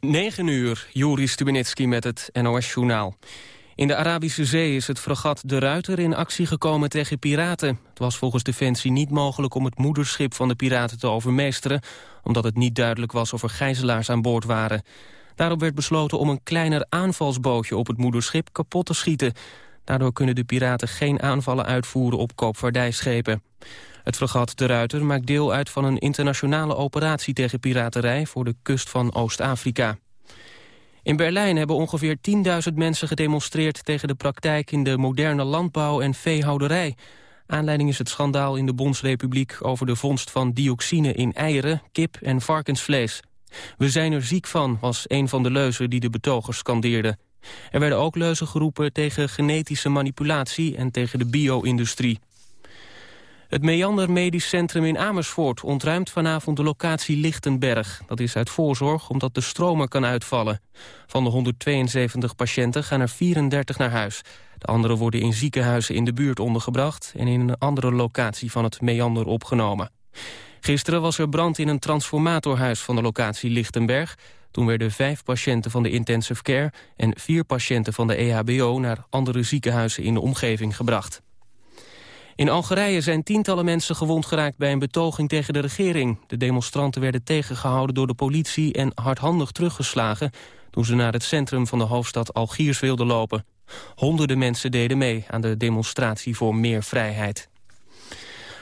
9 uur, Juri Stubenitski met het NOS-journaal. In de Arabische Zee is het fregat De Ruiter in actie gekomen tegen piraten. Het was volgens Defensie niet mogelijk om het moederschip van de piraten te overmeesteren... omdat het niet duidelijk was of er gijzelaars aan boord waren. Daarop werd besloten om een kleiner aanvalsbootje op het moederschip kapot te schieten. Daardoor kunnen de piraten geen aanvallen uitvoeren op koopvaardijschepen. Het fregat De Ruiter maakt deel uit van een internationale operatie tegen piraterij voor de kust van Oost-Afrika. In Berlijn hebben ongeveer 10.000 mensen gedemonstreerd tegen de praktijk in de moderne landbouw en veehouderij. Aanleiding is het schandaal in de Bondsrepubliek over de vondst van dioxine in eieren, kip en varkensvlees. We zijn er ziek van, was een van de leuzen die de betogers scandeerden. Er werden ook leuzen geroepen tegen genetische manipulatie en tegen de bio-industrie. Het Meander Medisch Centrum in Amersfoort ontruimt vanavond de locatie Lichtenberg. Dat is uit voorzorg omdat de stromer kan uitvallen. Van de 172 patiënten gaan er 34 naar huis. De anderen worden in ziekenhuizen in de buurt ondergebracht... en in een andere locatie van het Meander opgenomen. Gisteren was er brand in een transformatorhuis van de locatie Lichtenberg. Toen werden vijf patiënten van de intensive care... en vier patiënten van de EHBO naar andere ziekenhuizen in de omgeving gebracht. In Algerije zijn tientallen mensen gewond geraakt bij een betoging tegen de regering. De demonstranten werden tegengehouden door de politie en hardhandig teruggeslagen... toen ze naar het centrum van de hoofdstad Algiers wilden lopen. Honderden mensen deden mee aan de demonstratie voor meer vrijheid.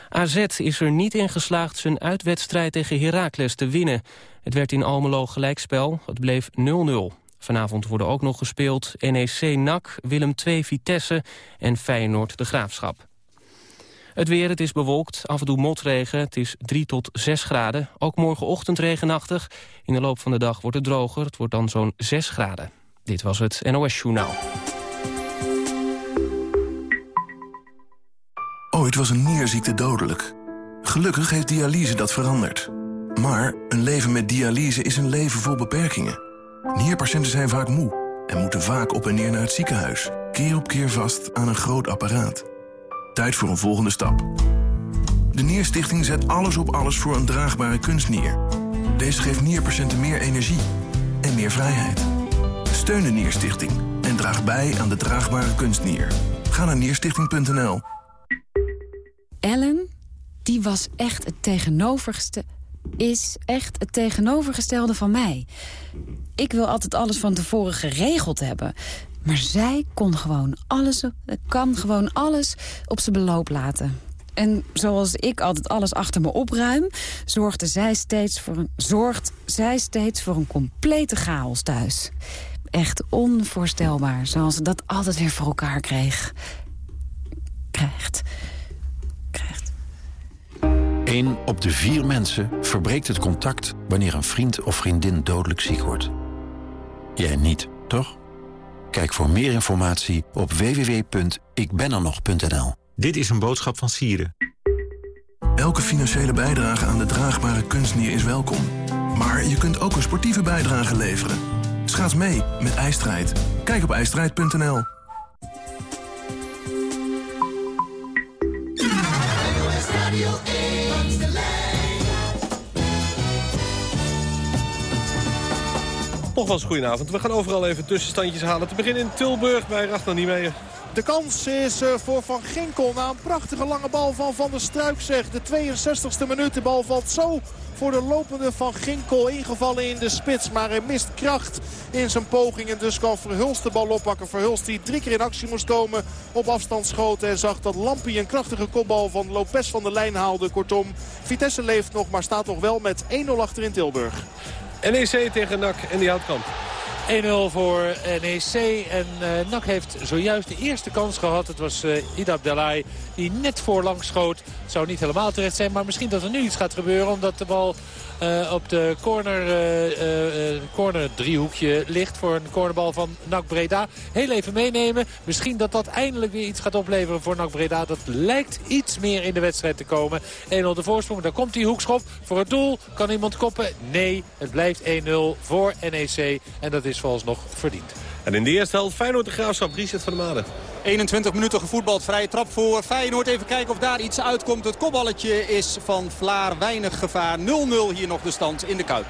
AZ is er niet in geslaagd zijn uitwedstrijd tegen Heracles te winnen. Het werd in Almelo gelijkspel, het bleef 0-0. Vanavond worden ook nog gespeeld NEC NAC, Willem II Vitesse en Feyenoord de Graafschap. Het weer, het is bewolkt, af en toe motregen. Het is 3 tot 6 graden. Ook morgenochtend regenachtig. In de loop van de dag wordt het droger. Het wordt dan zo'n 6 graden. Dit was het NOS Journaal. Ooit was een nierziekte dodelijk. Gelukkig heeft dialyse dat veranderd. Maar een leven met dialyse is een leven vol beperkingen. Nierpatiënten zijn vaak moe en moeten vaak op en neer naar het ziekenhuis. Keer op keer vast aan een groot apparaat. Tijd voor een volgende stap. De Nierstichting zet alles op alles voor een draagbare kunstnier. Deze geeft nierpatiënten meer energie en meer vrijheid. Steun de Nierstichting en draag bij aan de draagbare kunstnier. Ga naar nierstichting.nl. Ellen, die was echt het tegenovergestelde is echt het tegenovergestelde van mij. Ik wil altijd alles van tevoren geregeld hebben. Maar zij kon gewoon alles, kan gewoon alles op zijn beloop laten. En zoals ik altijd alles achter me opruim... zorgde zij steeds voor een, zorgt zij steeds voor een complete chaos thuis. Echt onvoorstelbaar, zoals ze dat altijd weer voor elkaar kreeg. Krijgt. Krijgt. Eén op de vier mensen verbreekt het contact... wanneer een vriend of vriendin dodelijk ziek wordt. Jij niet, toch? Kijk voor meer informatie op www.ikbenernog.nl. Dit is een boodschap van Sieren. Elke financiële bijdrage aan de draagbare kunstnier is welkom. Maar je kunt ook een sportieve bijdrage leveren. Schaats mee met IJstrijd. Kijk op ijstrijd.nl. Nogmaals, goedenavond. We gaan overal even tussenstandjes halen. Te beginnen in Tilburg bij Ragnar Niemeyer. De kans is eh, voor Van Ginkel na een prachtige lange bal van Van der Struik zeg. De 62e minuut. De bal valt zo voor de lopende Van Ginkel ingevallen in de spits. Maar hij mist kracht in zijn poging. En dus kan Verhulst de bal oppakken. Verhulst die drie keer in actie moest komen op afstand schoten. En zag dat Lampie een krachtige kopbal van Lopez van de lijn haalde. Kortom, Vitesse leeft nog, maar staat nog wel met 1-0 achter in Tilburg. NEC tegen NAC en die Houtkamp. 1-0 voor NEC. En uh, NAC heeft zojuist de eerste kans gehad. Het was uh, Ida Delay die net voorlangs schoot. Het zou niet helemaal terecht zijn. Maar misschien dat er nu iets gaat gebeuren. Omdat de bal uh, op de corner, uh, corner driehoekje ligt voor een cornerbal van NAC Breda. Heel even meenemen. Misschien dat dat eindelijk weer iets gaat opleveren voor NAC Breda. Dat lijkt iets meer in de wedstrijd te komen. 1-0 de voorsprong. Daar komt die hoekschop voor het doel. Kan iemand koppen? Nee, het blijft 1-0 voor NEC. En dat is volgens nog verdiend. En in de eerste helft Feyenoord de Graafschap, Richard van der Made. 21 minuten gevoetbald. Vrije trap voor Feyenoord. Even kijken of daar iets uitkomt. Het kopballetje is van Vlaar. Weinig gevaar. 0-0 hier nog de stand in de Kuip.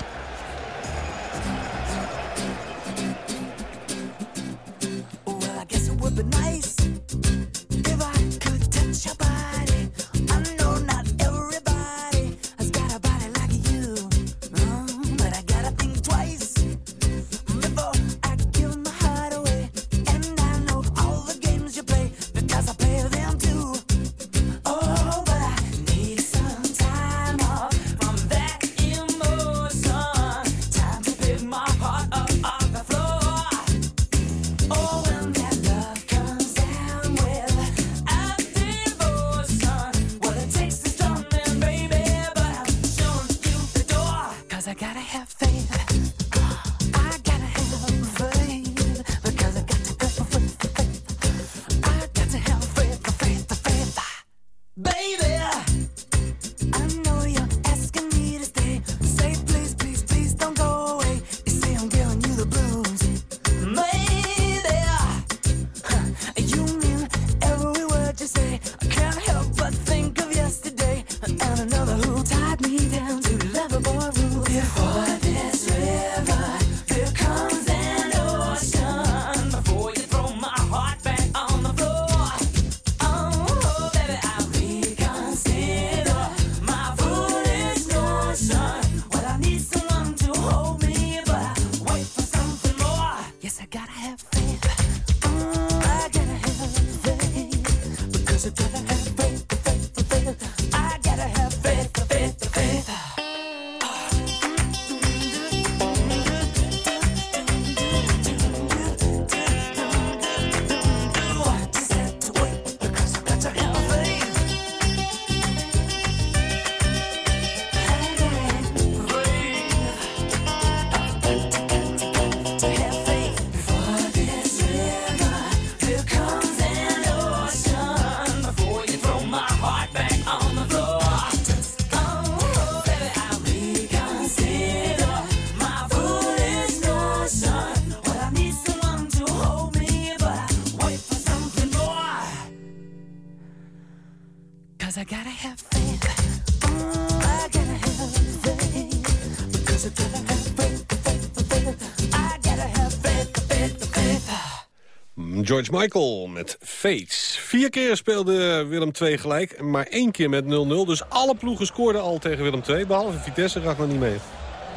George Michael met Fates. Vier keer speelde Willem II gelijk, maar één keer met 0-0. Dus alle ploegen scoorden al tegen Willem II, behalve Vitesse gaat nog niet mee.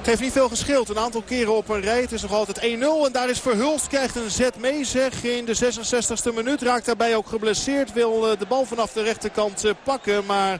Het niet veel geschild. Een aantal keren op een rij. Het is nog altijd 1-0. En daar is Verhulst. Krijgt een zet mee zeg. In de 66e minuut. Raakt daarbij ook geblesseerd. Wil eh, de bal vanaf de rechterkant eh, pakken. Maar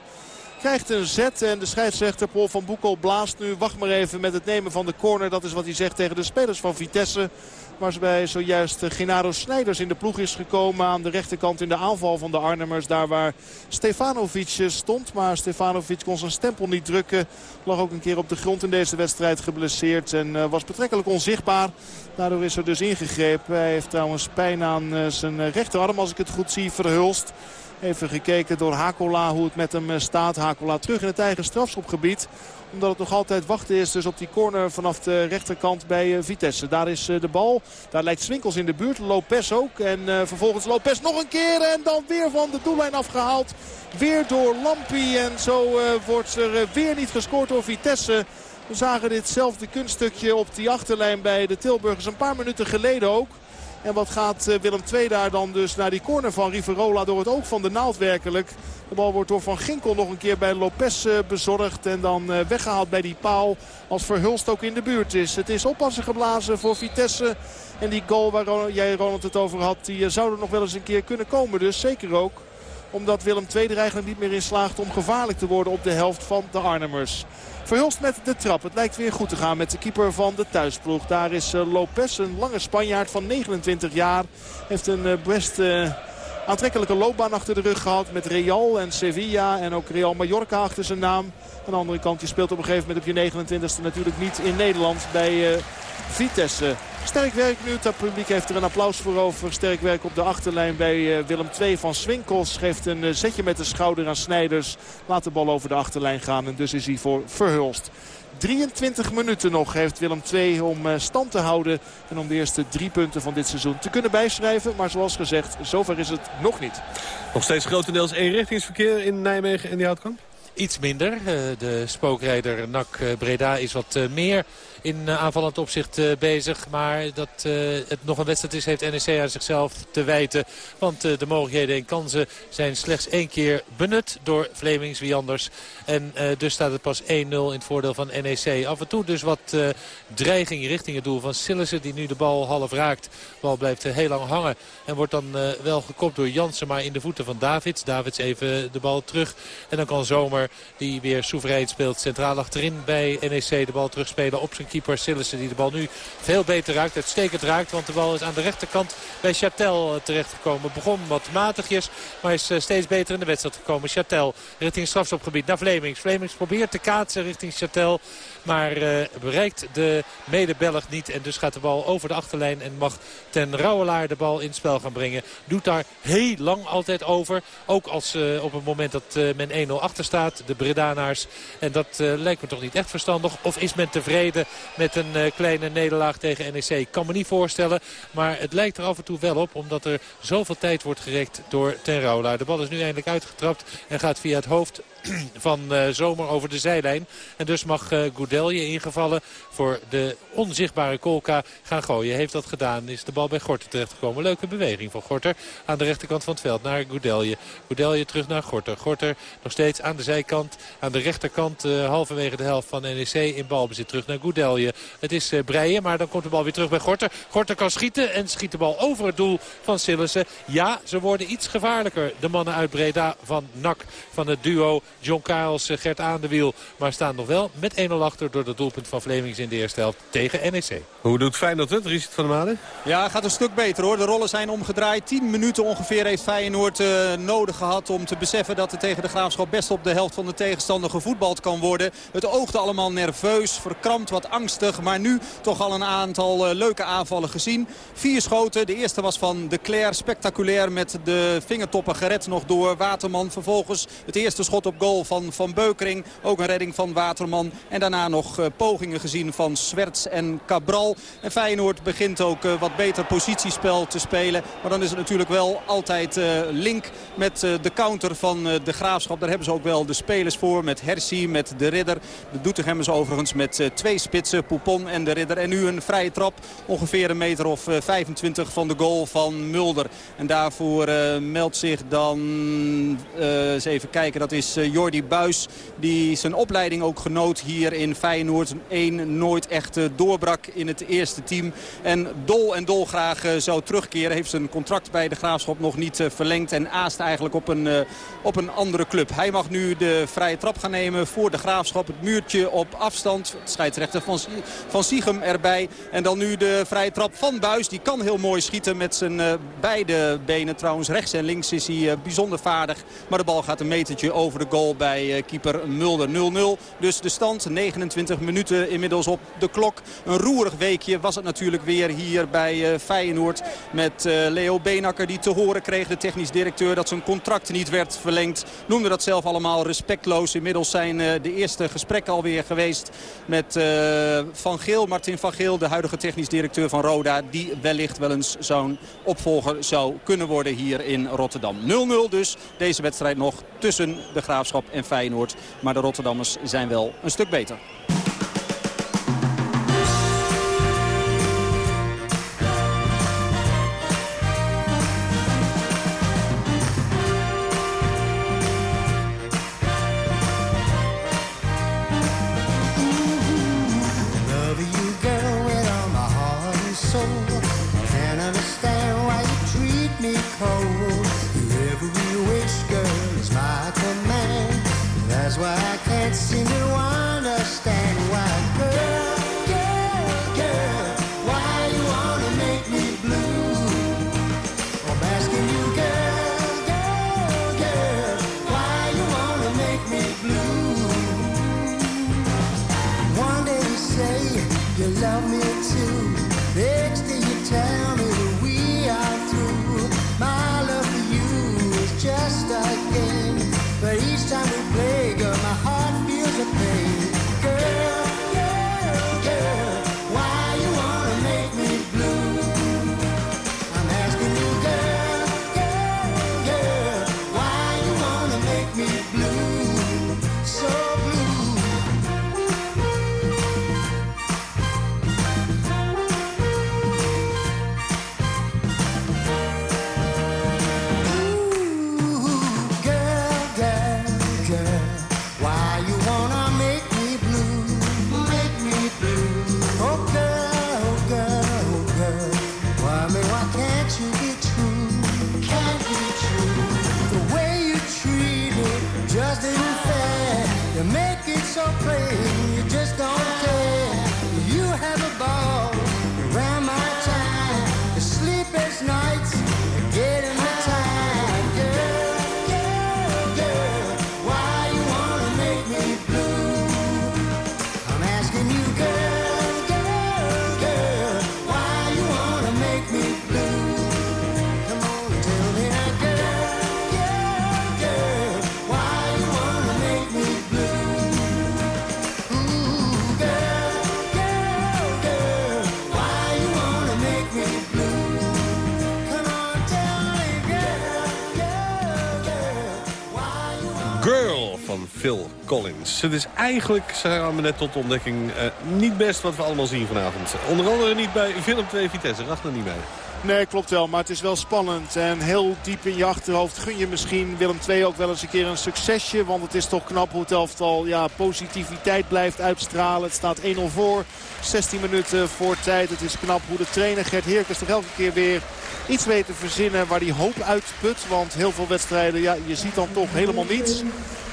krijgt een zet. En de scheidsrechter Paul van Boekel blaast nu. Wacht maar even met het nemen van de corner. Dat is wat hij zegt tegen de spelers van Vitesse. Waarbij zojuist eh, Genaro Snijders in de ploeg is gekomen. Aan de rechterkant in de aanval van de Arnhemmers. Daar waar Stefanovic eh, stond. Maar Stefanovic kon zijn stempel niet drukken. Lag ook een keer op de grond in deze wedstrijd geblesseerd. En eh, was betrekkelijk onzichtbaar. Daardoor is er dus ingegrepen. Hij heeft trouwens pijn aan zijn rechterarm als ik het goed zie. Verhulst. Even gekeken door Hakola hoe het met hem staat. Hakola terug in het eigen strafschopgebied omdat het nog altijd wachten is dus op die corner vanaf de rechterkant bij eh, Vitesse. Daar is eh, de bal. Daar lijkt Swinkels in de buurt. Lopez ook. En uh, vervolgens Lopez nog een keer. En dan weer van de doellijn afgehaald. Weer door Lampi. En zo wordt er weer niet gescoord door Vitesse. We zagen ditzelfde kunststukje op die achterlijn bij de Tilburgers een paar minuten geleden ook. En wat gaat Willem II daar dan dus naar die corner van Riverola door het oog van de naald werkelijk. De bal wordt door Van Ginkel nog een keer bij Lopez bezorgd. En dan weggehaald bij die paal als Verhulst ook in de buurt is. Het is oppassen geblazen voor Vitesse. En die goal waar jij Ronald het over had, die zou er nog wel eens een keer kunnen komen. Dus zeker ook omdat Willem II er eigenlijk niet meer in slaagt om gevaarlijk te worden op de helft van de Arnhemmers. Verhulst met de trap. Het lijkt weer goed te gaan met de keeper van de thuisploeg. Daar is Lopez, een lange Spanjaard van 29 jaar. Heeft een best uh, aantrekkelijke loopbaan achter de rug gehad. Met Real en Sevilla en ook Real Mallorca achter zijn naam. Aan de andere kant, je speelt op een gegeven moment op je 29e natuurlijk niet in Nederland bij uh, Vitesse. Sterk werk nu. Het publiek heeft er een applaus voor over. Sterk werk op de achterlijn bij uh, Willem II van Swinkels. Geeft een uh, zetje met de schouder aan Snijders. Laat de bal over de achterlijn gaan. En dus is hij voor Verhulst. 23 minuten nog heeft Willem II om stand te houden. En om de eerste drie punten van dit seizoen te kunnen bijschrijven. Maar zoals gezegd, zover is het nog niet. Nog steeds grotendeels eenrichtingsverkeer in Nijmegen en die Houtkamp? Iets minder. De spookrijder NAC Breda is wat meer in aanvallend opzicht bezig. Maar dat het nog een wedstrijd is heeft NEC aan zichzelf te wijten. Want de mogelijkheden en kansen zijn slechts één keer benut door Vlemings wie anders. En dus staat het pas 1-0 in het voordeel van NEC. Af en toe dus wat dreiging richting het doel van Sillissen die nu de bal half raakt. De bal blijft heel lang hangen en wordt dan wel gekopt door Jansen. Maar in de voeten van Davids. Davids even de bal terug. En dan kan Zomer die weer soeverein speelt centraal achterin bij NEC de bal terugspelen op zijn keeper Sillissen die de bal nu veel beter raakt. Uitstekend raakt, want de bal is aan de rechterkant bij Chatel terechtgekomen. Begon wat matigjes, maar is steeds beter in de wedstrijd gekomen. Chatel richting strafschopgebied naar Vlemings. Vlemings probeert te kaatsen richting Chatel. Maar uh, bereikt de mede-Belg niet. En dus gaat de bal over de achterlijn. En mag ten Rauwelaar de bal in het spel gaan brengen. Doet daar heel lang altijd over. Ook als uh, op het moment dat uh, men 1-0 achter staat. De Bredanaars. En dat lijkt me toch niet echt verstandig. Of is men tevreden met een kleine nederlaag tegen NEC? Ik kan me niet voorstellen. Maar het lijkt er af en toe wel op. Omdat er zoveel tijd wordt gerekt door ten Rauwelaar. De bal is nu eindelijk uitgetrapt. En gaat via het hoofd van uh, Zomer over de zijlijn. En dus mag uh, Goudelje ingevallen voor de onzichtbare Kolka gaan gooien. Heeft dat gedaan. Is de bal bij Gorter terechtgekomen. Leuke beweging van Gorter aan de rechterkant van het veld naar Goudelje. Goudelje terug naar Gorter. Gorter nog steeds aan de zijkant. Aan de rechterkant uh, halverwege de helft van NEC in balbezit terug naar Goudelje. Het is uh, Breien, maar dan komt de bal weer terug bij Gorter. Gorter kan schieten en schiet de bal over het doel van Sillissen. Ja, ze worden iets gevaarlijker. De mannen uit Breda van NAC van het duo John Karels, Gert aan de wiel. Maar staan nog wel met 1-0 achter door het doelpunt van Vlemings in de eerste helft tegen NEC. Hoe doet Feyenoord het, Richard van der Maden? Ja, gaat een stuk beter hoor. De rollen zijn omgedraaid. 10 minuten ongeveer heeft Feyenoord uh, nodig gehad om te beseffen dat er tegen de Graafschap best op de helft van de tegenstander gevoetbald kan worden. Het oogde allemaal nerveus, verkrampt, wat angstig. Maar nu toch al een aantal uh, leuke aanvallen gezien. Vier schoten. De eerste was van de Claire. Spectaculair met de vingertoppen gered nog door Waterman. Vervolgens het eerste schot op goal van Van Beukering. Ook een redding van Waterman. En daarna nog eh, pogingen gezien van Swerts en Cabral. En Feyenoord begint ook eh, wat beter positiespel te spelen. Maar dan is het natuurlijk wel altijd eh, link met de counter van de Graafschap. Daar hebben ze ook wel de spelers voor. Met Hersie, met de Ridder. De Doetinchemmers overigens met twee spitsen. Poupon en de Ridder. En nu een vrije trap. Ongeveer een meter of eh, 25 van de goal van Mulder. En daarvoor meldt zich dan... eens even kijken. Dat is Jordi Buis. Die zijn opleiding ook genoot hier in Feyenoord. Eén nooit echt eh, doorbrak in het eerste team. En dol en dol graag eh, zou terugkeren. Heeft zijn contract bij de Graafschap nog niet eh, verlengd. En aast eigenlijk op een, eh, op een andere club. Hij mag nu de vrije trap gaan nemen voor de Graafschap. Het muurtje op afstand. Scheidsrechter van, van Siegem erbij. En dan nu de vrije trap van Buis. Die kan heel mooi schieten met zijn eh, beide benen. Trouwens rechts en links is hij eh, bijzonder vaardig. Maar de bal gaat een metertje over de goal bij eh, keeper Mulder. 0-0. Dus de stand 29 minuten inmiddels op de klok. Een roerig weekje was het natuurlijk weer hier bij eh, Feyenoord. Met eh, Leo Beenakker die te horen kreeg, de technisch directeur, dat zijn contract niet werd verlengd. Noemde dat zelf allemaal respectloos. Inmiddels zijn de eerste gesprekken alweer geweest met Van Geel, Martin van Geel, de huidige technisch directeur van Roda. Die wellicht wel eens zo'n opvolger zou kunnen worden hier in Rotterdam. 0-0 dus deze wedstrijd nog tussen de Graafschap en Feyenoord. Maar de Rotterdammers zijn wel een stuk beter. Collins. Het is eigenlijk, gaan we net tot de ontdekking, eh, niet best wat we allemaal zien vanavond. Onder andere niet bij Willem 2 Vitesse, racht er niet bij. Nee, klopt wel. Maar het is wel spannend. En heel diep in je achterhoofd gun je misschien Willem II ook wel eens een keer een succesje. Want het is toch knap hoe het elftal ja, positiviteit blijft uitstralen. Het staat 1-0 voor. 16 minuten voor tijd. Het is knap hoe de trainer Gert Heerkens toch elke keer weer iets weet te verzinnen waar die hoop uitput. Want heel veel wedstrijden, ja, je ziet dan toch helemaal niets.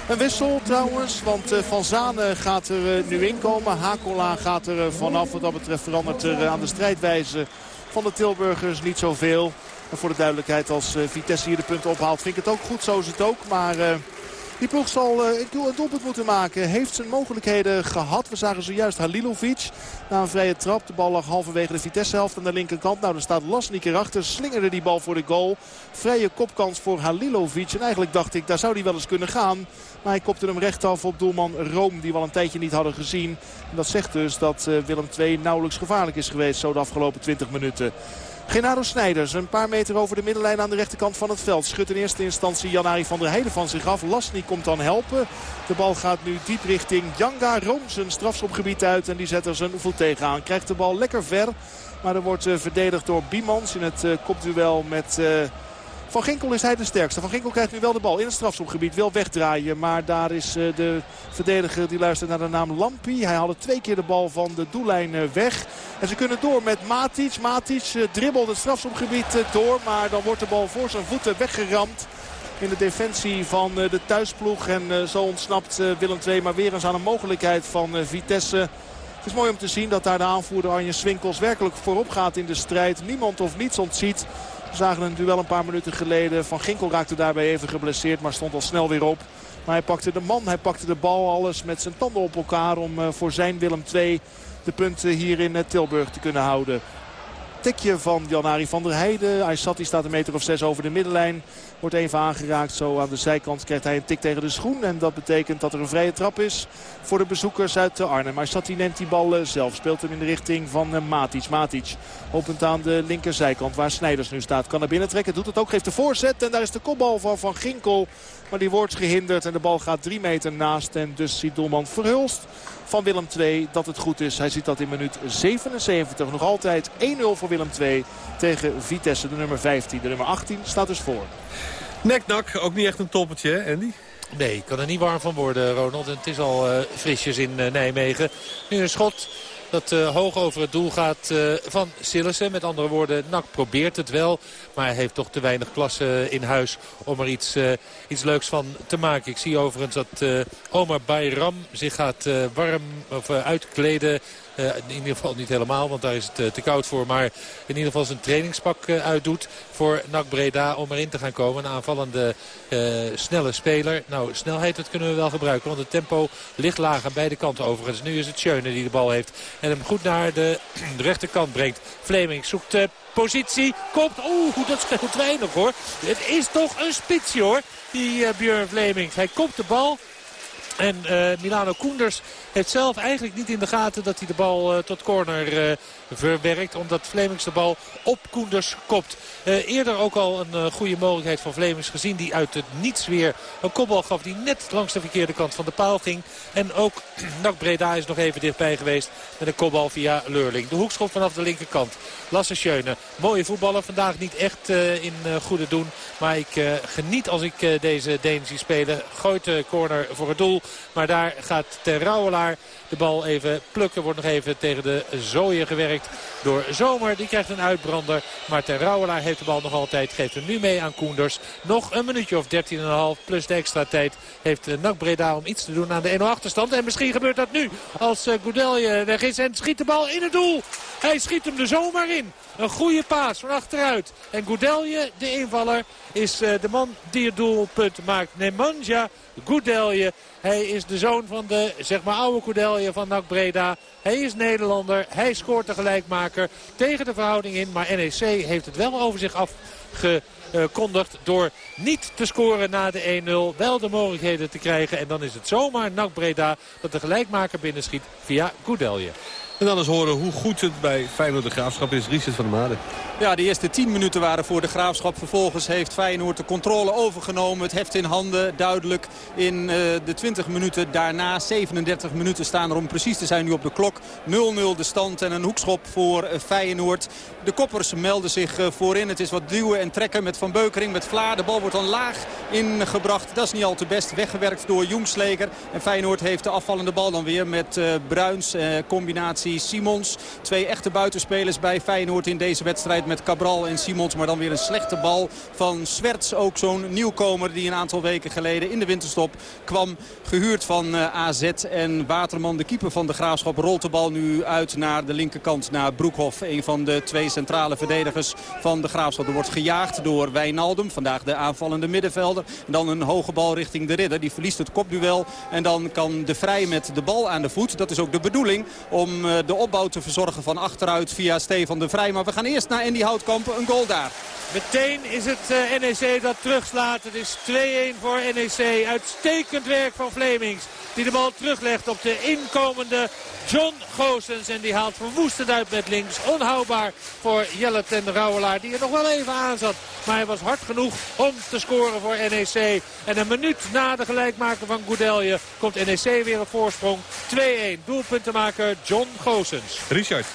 Een wissel trouwens, want eh, Van Zanen gaat er eh, nu inkomen. Hakola gaat er eh, vanaf. Wat dat betreft verandert er eh, aan de strijdwijze van de Tilburgers niet zoveel. En voor de duidelijkheid, als eh, Vitesse hier de punten ophaalt, vind ik het ook goed. Zo is het ook. Maar eh, Die ploeg zal uh, een doelpunt moeten maken. Heeft zijn mogelijkheden gehad. We zagen zojuist Halilovic na een vrije trap. De bal lag halverwege de Vitesse-helft aan de linkerkant. Nou, dan staat Lasnik erachter. Slingerde die bal voor de goal. Vrije kopkans voor Halilovic. En eigenlijk dacht ik, daar zou hij wel eens kunnen gaan. Maar hij kopte hem recht af op doelman Room. Die we al een tijdje niet hadden gezien. En dat zegt dus dat uh, Willem II nauwelijks gevaarlijk is geweest. Zo de afgelopen 20 minuten. Genaro Snijders, een paar meter over de middenlijn aan de rechterkant van het veld. Schudt in eerste instantie Janari van der Heijden van zich af. Lasny komt dan helpen. De bal gaat nu diep richting Janga Room zijn strafschopgebied uit. En die zet er zijn voet tegenaan. Krijgt de bal lekker ver. Maar er wordt uh, verdedigd door Biemans in het uh, kopduel met... Van Ginkel is hij de sterkste. Van Ginkel krijgt nu wel de bal in het strafschopgebied. Wil wegdraaien. Maar daar is de verdediger die luistert naar de naam Lampi. Hij haalde twee keer de bal van de doellijn weg. En ze kunnen door met Matic. Matic dribbelt het strafschopgebied door. Maar dan wordt de bal voor zijn voeten weggeramd. In de defensie van de thuisploeg. En zo ontsnapt Willem II maar weer eens aan een mogelijkheid van Vitesse. Het is mooi om te zien dat daar de aanvoerder Arjen Swinkels werkelijk voorop gaat in de strijd. Niemand of niets ontziet. We zagen een duel een paar minuten geleden. Van Ginkel raakte daarbij even geblesseerd, maar stond al snel weer op. Maar hij pakte de man, hij pakte de bal, alles met zijn tanden op elkaar... om voor zijn Willem II de punten hier in Tilburg te kunnen houden tikje van Janari van der Heijden. Aysati staat een meter of zes over de middenlijn. Wordt even aangeraakt. Zo aan de zijkant krijgt hij een tik tegen de schoen. En dat betekent dat er een vrije trap is voor de bezoekers uit Arnhem. Aysati neemt die bal zelf. Speelt hem in de richting van Matic. Matic opent aan de linkerzijkant waar Snijders nu staat. Kan naar binnen trekken. Doet het ook. Geeft de voorzet. En daar is de kopbal van Van Ginkel. Maar die wordt gehinderd. En de bal gaat drie meter naast. En dus ziet doelman Verhulst van Willem II dat het goed is. Hij ziet dat in minuut 77. Nog altijd 1-0 voor Willem II tegen Vitesse, de nummer 15. De nummer 18 staat dus voor. Nek-nak, ook niet echt een toppetje, hè Andy? Nee, ik kan er niet warm van worden, Ronald. En het is al uh, frisjes in uh, Nijmegen. Nu een schot dat uh, hoog over het doel gaat uh, van Sillissen. Met andere woorden, Nak probeert het wel. Maar hij heeft toch te weinig klasse in huis om er iets, uh, iets leuks van te maken. Ik zie overigens dat Omar Bayram zich gaat warm of uitkleden in ieder geval niet helemaal, want daar is het uh, te koud voor. Maar in ieder geval zijn trainingspak uh, uitdoet voor NAC Breda om erin te gaan komen. Een aanvallende snelle speler. Nou, snelheid dat kunnen we wel gebruiken, want het tempo ligt laag aan beide kanten overigens. Nu is het Schöne die de bal heeft en hem goed naar de, rechterkant brengt. Fleming zoekt positie, komt... Oeh, dat scheelt weinig hoor. Het is toch een spitsje hoor, die Björn Fleming. Hij komt de bal en uh, Milano Koenders heeft zelf eigenlijk niet in de gaten dat hij de bal uh, tot corner uh, verwerkt. Omdat Vlemings de bal op Koenders kopt. eerder ook al een goede mogelijkheid van Vlemings gezien. Die uit het niets weer een kopbal gaf die net langs de verkeerde kant van de paal ging. En ook Nak Breda is nog even dichtbij geweest met een kopbal via Leurling. De hoekschop vanaf de linkerkant. Lasse Schöne. Mooie voetballer. Vandaag niet echt in goede doen. Maar ik geniet als ik deze Denen zie spelen. Gooit de corner voor het doel. Maar daar gaat Ter Rouwelaar de bal even plukken. Wordt nog even tegen de zooien gewerkt door Zomer. Die krijgt een uitbrander. Maar Ter Rouwelaar heeft de bal nog altijd. Geeft hem nu mee aan Koenders. Nog een minuutje of 13,5 plus de extra tijd heeft Nak Breda om iets te doen aan de 1-0 achterstand. En misschien gebeurt dat nu als Goudelje weg is en schiet de bal in het doel. Hij schiet hem er zomaar in. Een goede paas van achteruit. En Goudelje, de invaller, is de man die het doelpunt maakt. Nemanja Goudelje. Hij is de zoon van de zeg maar, oude Goudelje van NAC Breda. Hij is Nederlander. Hij scoort de gelijkmaker tegen de verhouding in. Maar NEC heeft het wel over zich afgekondigd door niet te scoren na de 1-0. Wel de mogelijkheden te krijgen. En dan is het zomaar NAC Breda dat de gelijkmaker binnenschiet via Goudelje. En dan eens horen hoe goed het bij Feyenoord de Graafschap is. Richard van der Made. Ja, de eerste 10 minuten waren voor de Graafschap. Vervolgens heeft Feyenoord de controle overgenomen. Het heft in handen, duidelijk. In uh, de 20 minuten daarna, 37 minuten staan er om precies te zijn nu op de klok. 0-0 de stand en een hoekschop voor uh, Feyenoord. De koppers melden zich uh, voorin. Het is wat duwen en trekken met Van Beukering, met Vlaar. De bal wordt dan laag ingebracht. Dat is niet al te best. Weggewerkt door Jongsleger. En Feyenoord heeft de afvallende bal dan weer met Bruins. combinatie Jesse Simons. Twee echte buitenspelers bij Feyenoord in deze wedstrijd met Cabral en Simons. Maar dan weer een slechte bal van Swerts. Ook zo'n nieuwkomer die een aantal weken geleden in de winterstop kwam. Gehuurd van AZ. En Waterman, de keeper van de Graafschap, rolt de bal nu uit naar de linkerkant. Naar Broekhoff, een van de twee centrale verdedigers van de Graafschap. Er wordt gejaagd door Wijnaldum, vandaag de aanvallende middenvelder. En dan een hoge bal richting de ridder. Die verliest het kopduel. En dan kan de Vrij met de bal aan de voet. Dat is ook de bedoeling om uh, de opbouw te verzorgen van achteruit via Stefan de Vrij. Maar we gaan eerst naar Andy Houtkamp. Een goal daar. Meteen is het uh, NEC dat terugslaat. Het is 2-1 voor NEC. Uitstekend werk van Flemings. Die de bal teruglegt op de inkomende John Goossens. En die haalt verwoestend uit met links. Onhoudbaar voor Jelle ten Rauwelaar. Die er nog wel even aan zat. Maar hij was hard genoeg om te scoren voor NEC. En een minuut na de gelijkmaker van Goudelje komt NEC weer op voorsprong. 2-1. Doelpuntenmaker John Goossens. Richard.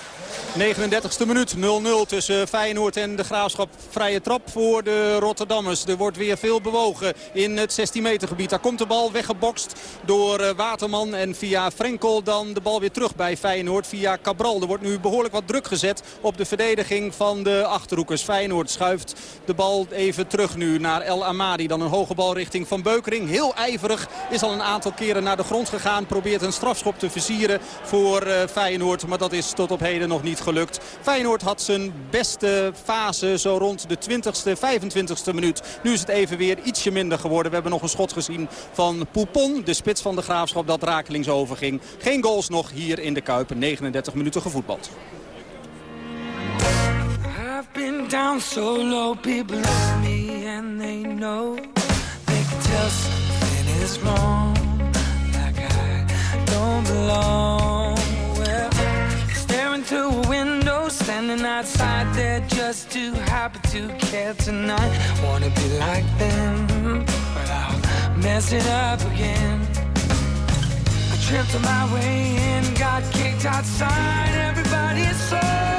39e minuut 0-0 tussen Feyenoord en de Graafschap. Vrije trap voor de Rotterdammers. Er wordt weer veel bewogen in het 16 meter gebied. Daar komt de bal weggebokst door Waterman. En via Frenkel dan de bal weer terug bij Feyenoord via Cabral. Er wordt nu behoorlijk wat druk gezet op de verdediging van de Achterhoekers. Feyenoord schuift de bal even terug nu naar El Amadi. Dan een hoge bal richting Van Beukering. Heel ijverig. Is al een aantal keren naar de grond gegaan. Probeert een strafschop te versieren voor Feyenoord. Maar dat is tot op heden nog niet gelukt. Feyenoord had zijn beste fase zo rond de 20ste, 25ste minuut. Nu is het even weer ietsje minder geworden. We hebben nog een schot gezien van Poupon, de spits van de Graafschap, dat rakelings overging. Geen goals nog hier in de Kuip. 39 minuten gevoetbald. Through a window, standing outside there just too happy to care tonight. Wanna be like them, but I'll mess it up again. I tripped on my way in, got kicked outside. Everybody is so.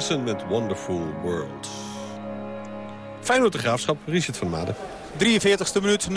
Morrison met Wonderful World. Feyenoord de Graafschap, Richard van Maden. 43e minuut 0-0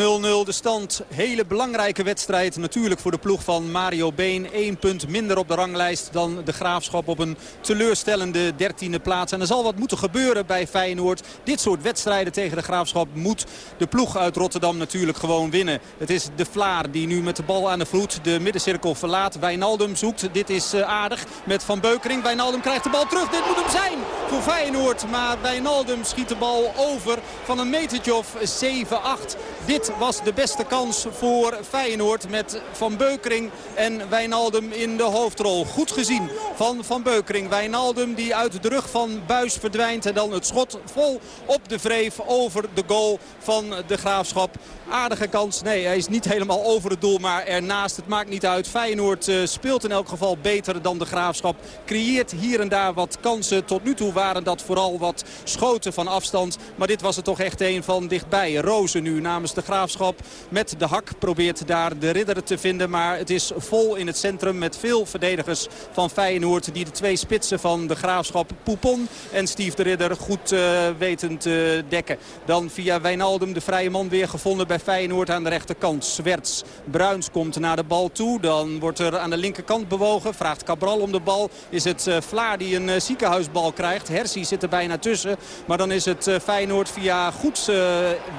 de stand. Hele belangrijke wedstrijd natuurlijk voor de ploeg van Mario Been. Eén punt minder op de ranglijst dan de Graafschap op een teleurstellende 13e plaats. En er zal wat moeten gebeuren bij Feyenoord. Dit soort wedstrijden tegen de Graafschap moet de ploeg uit Rotterdam natuurlijk gewoon winnen. Het is de Vlaar die nu met de bal aan de vloed de middencirkel verlaat. Wijnaldum zoekt. Dit is eh, aardig met Van Beukering. Wijnaldum krijgt de bal terug. Dit moet hem zijn voor Feyenoord. Maar Wijnaldum schiet de bal over van een metertje of 7 7-8. Dit was de beste kans voor Feyenoord met Van Beukering en Wijnaldum in de hoofdrol. Goed gezien van Van Beukering. Wijnaldum die uit de rug van Buis verdwijnt en dan het schot vol op de vreef over de goal van de Graafschap. Aardige kans. Nee, hij is niet helemaal over het doel, maar ernaast. Het maakt niet uit. Feyenoord uh, speelt in elk geval beter dan de Graafschap. Creëert hier en daar wat kansen. Tot nu toe waren dat vooral wat schoten van afstand. Maar dit was er toch echt een van dichtbij. Rozen nu namens de Graafschap met de hak probeert daar de ridder te vinden. Maar het is vol in het centrum met veel verdedigers van Feyenoord. Die de twee spitsen van de Graafschap Poupon en Steve de Ridder goed uh, weten te dekken. Dan via Wijnaldum de vrije man weer gevonden bij Feyenoord aan de rechterkant. Zwerts. Bruins komt naar de bal toe. Dan wordt er aan de linkerkant bewogen. Vraagt Cabral om de bal. Is het uh, Vlaar die een ziekenhuisbal krijgt. Hersie zit er bijna tussen. Maar dan is het Feyenoord via goed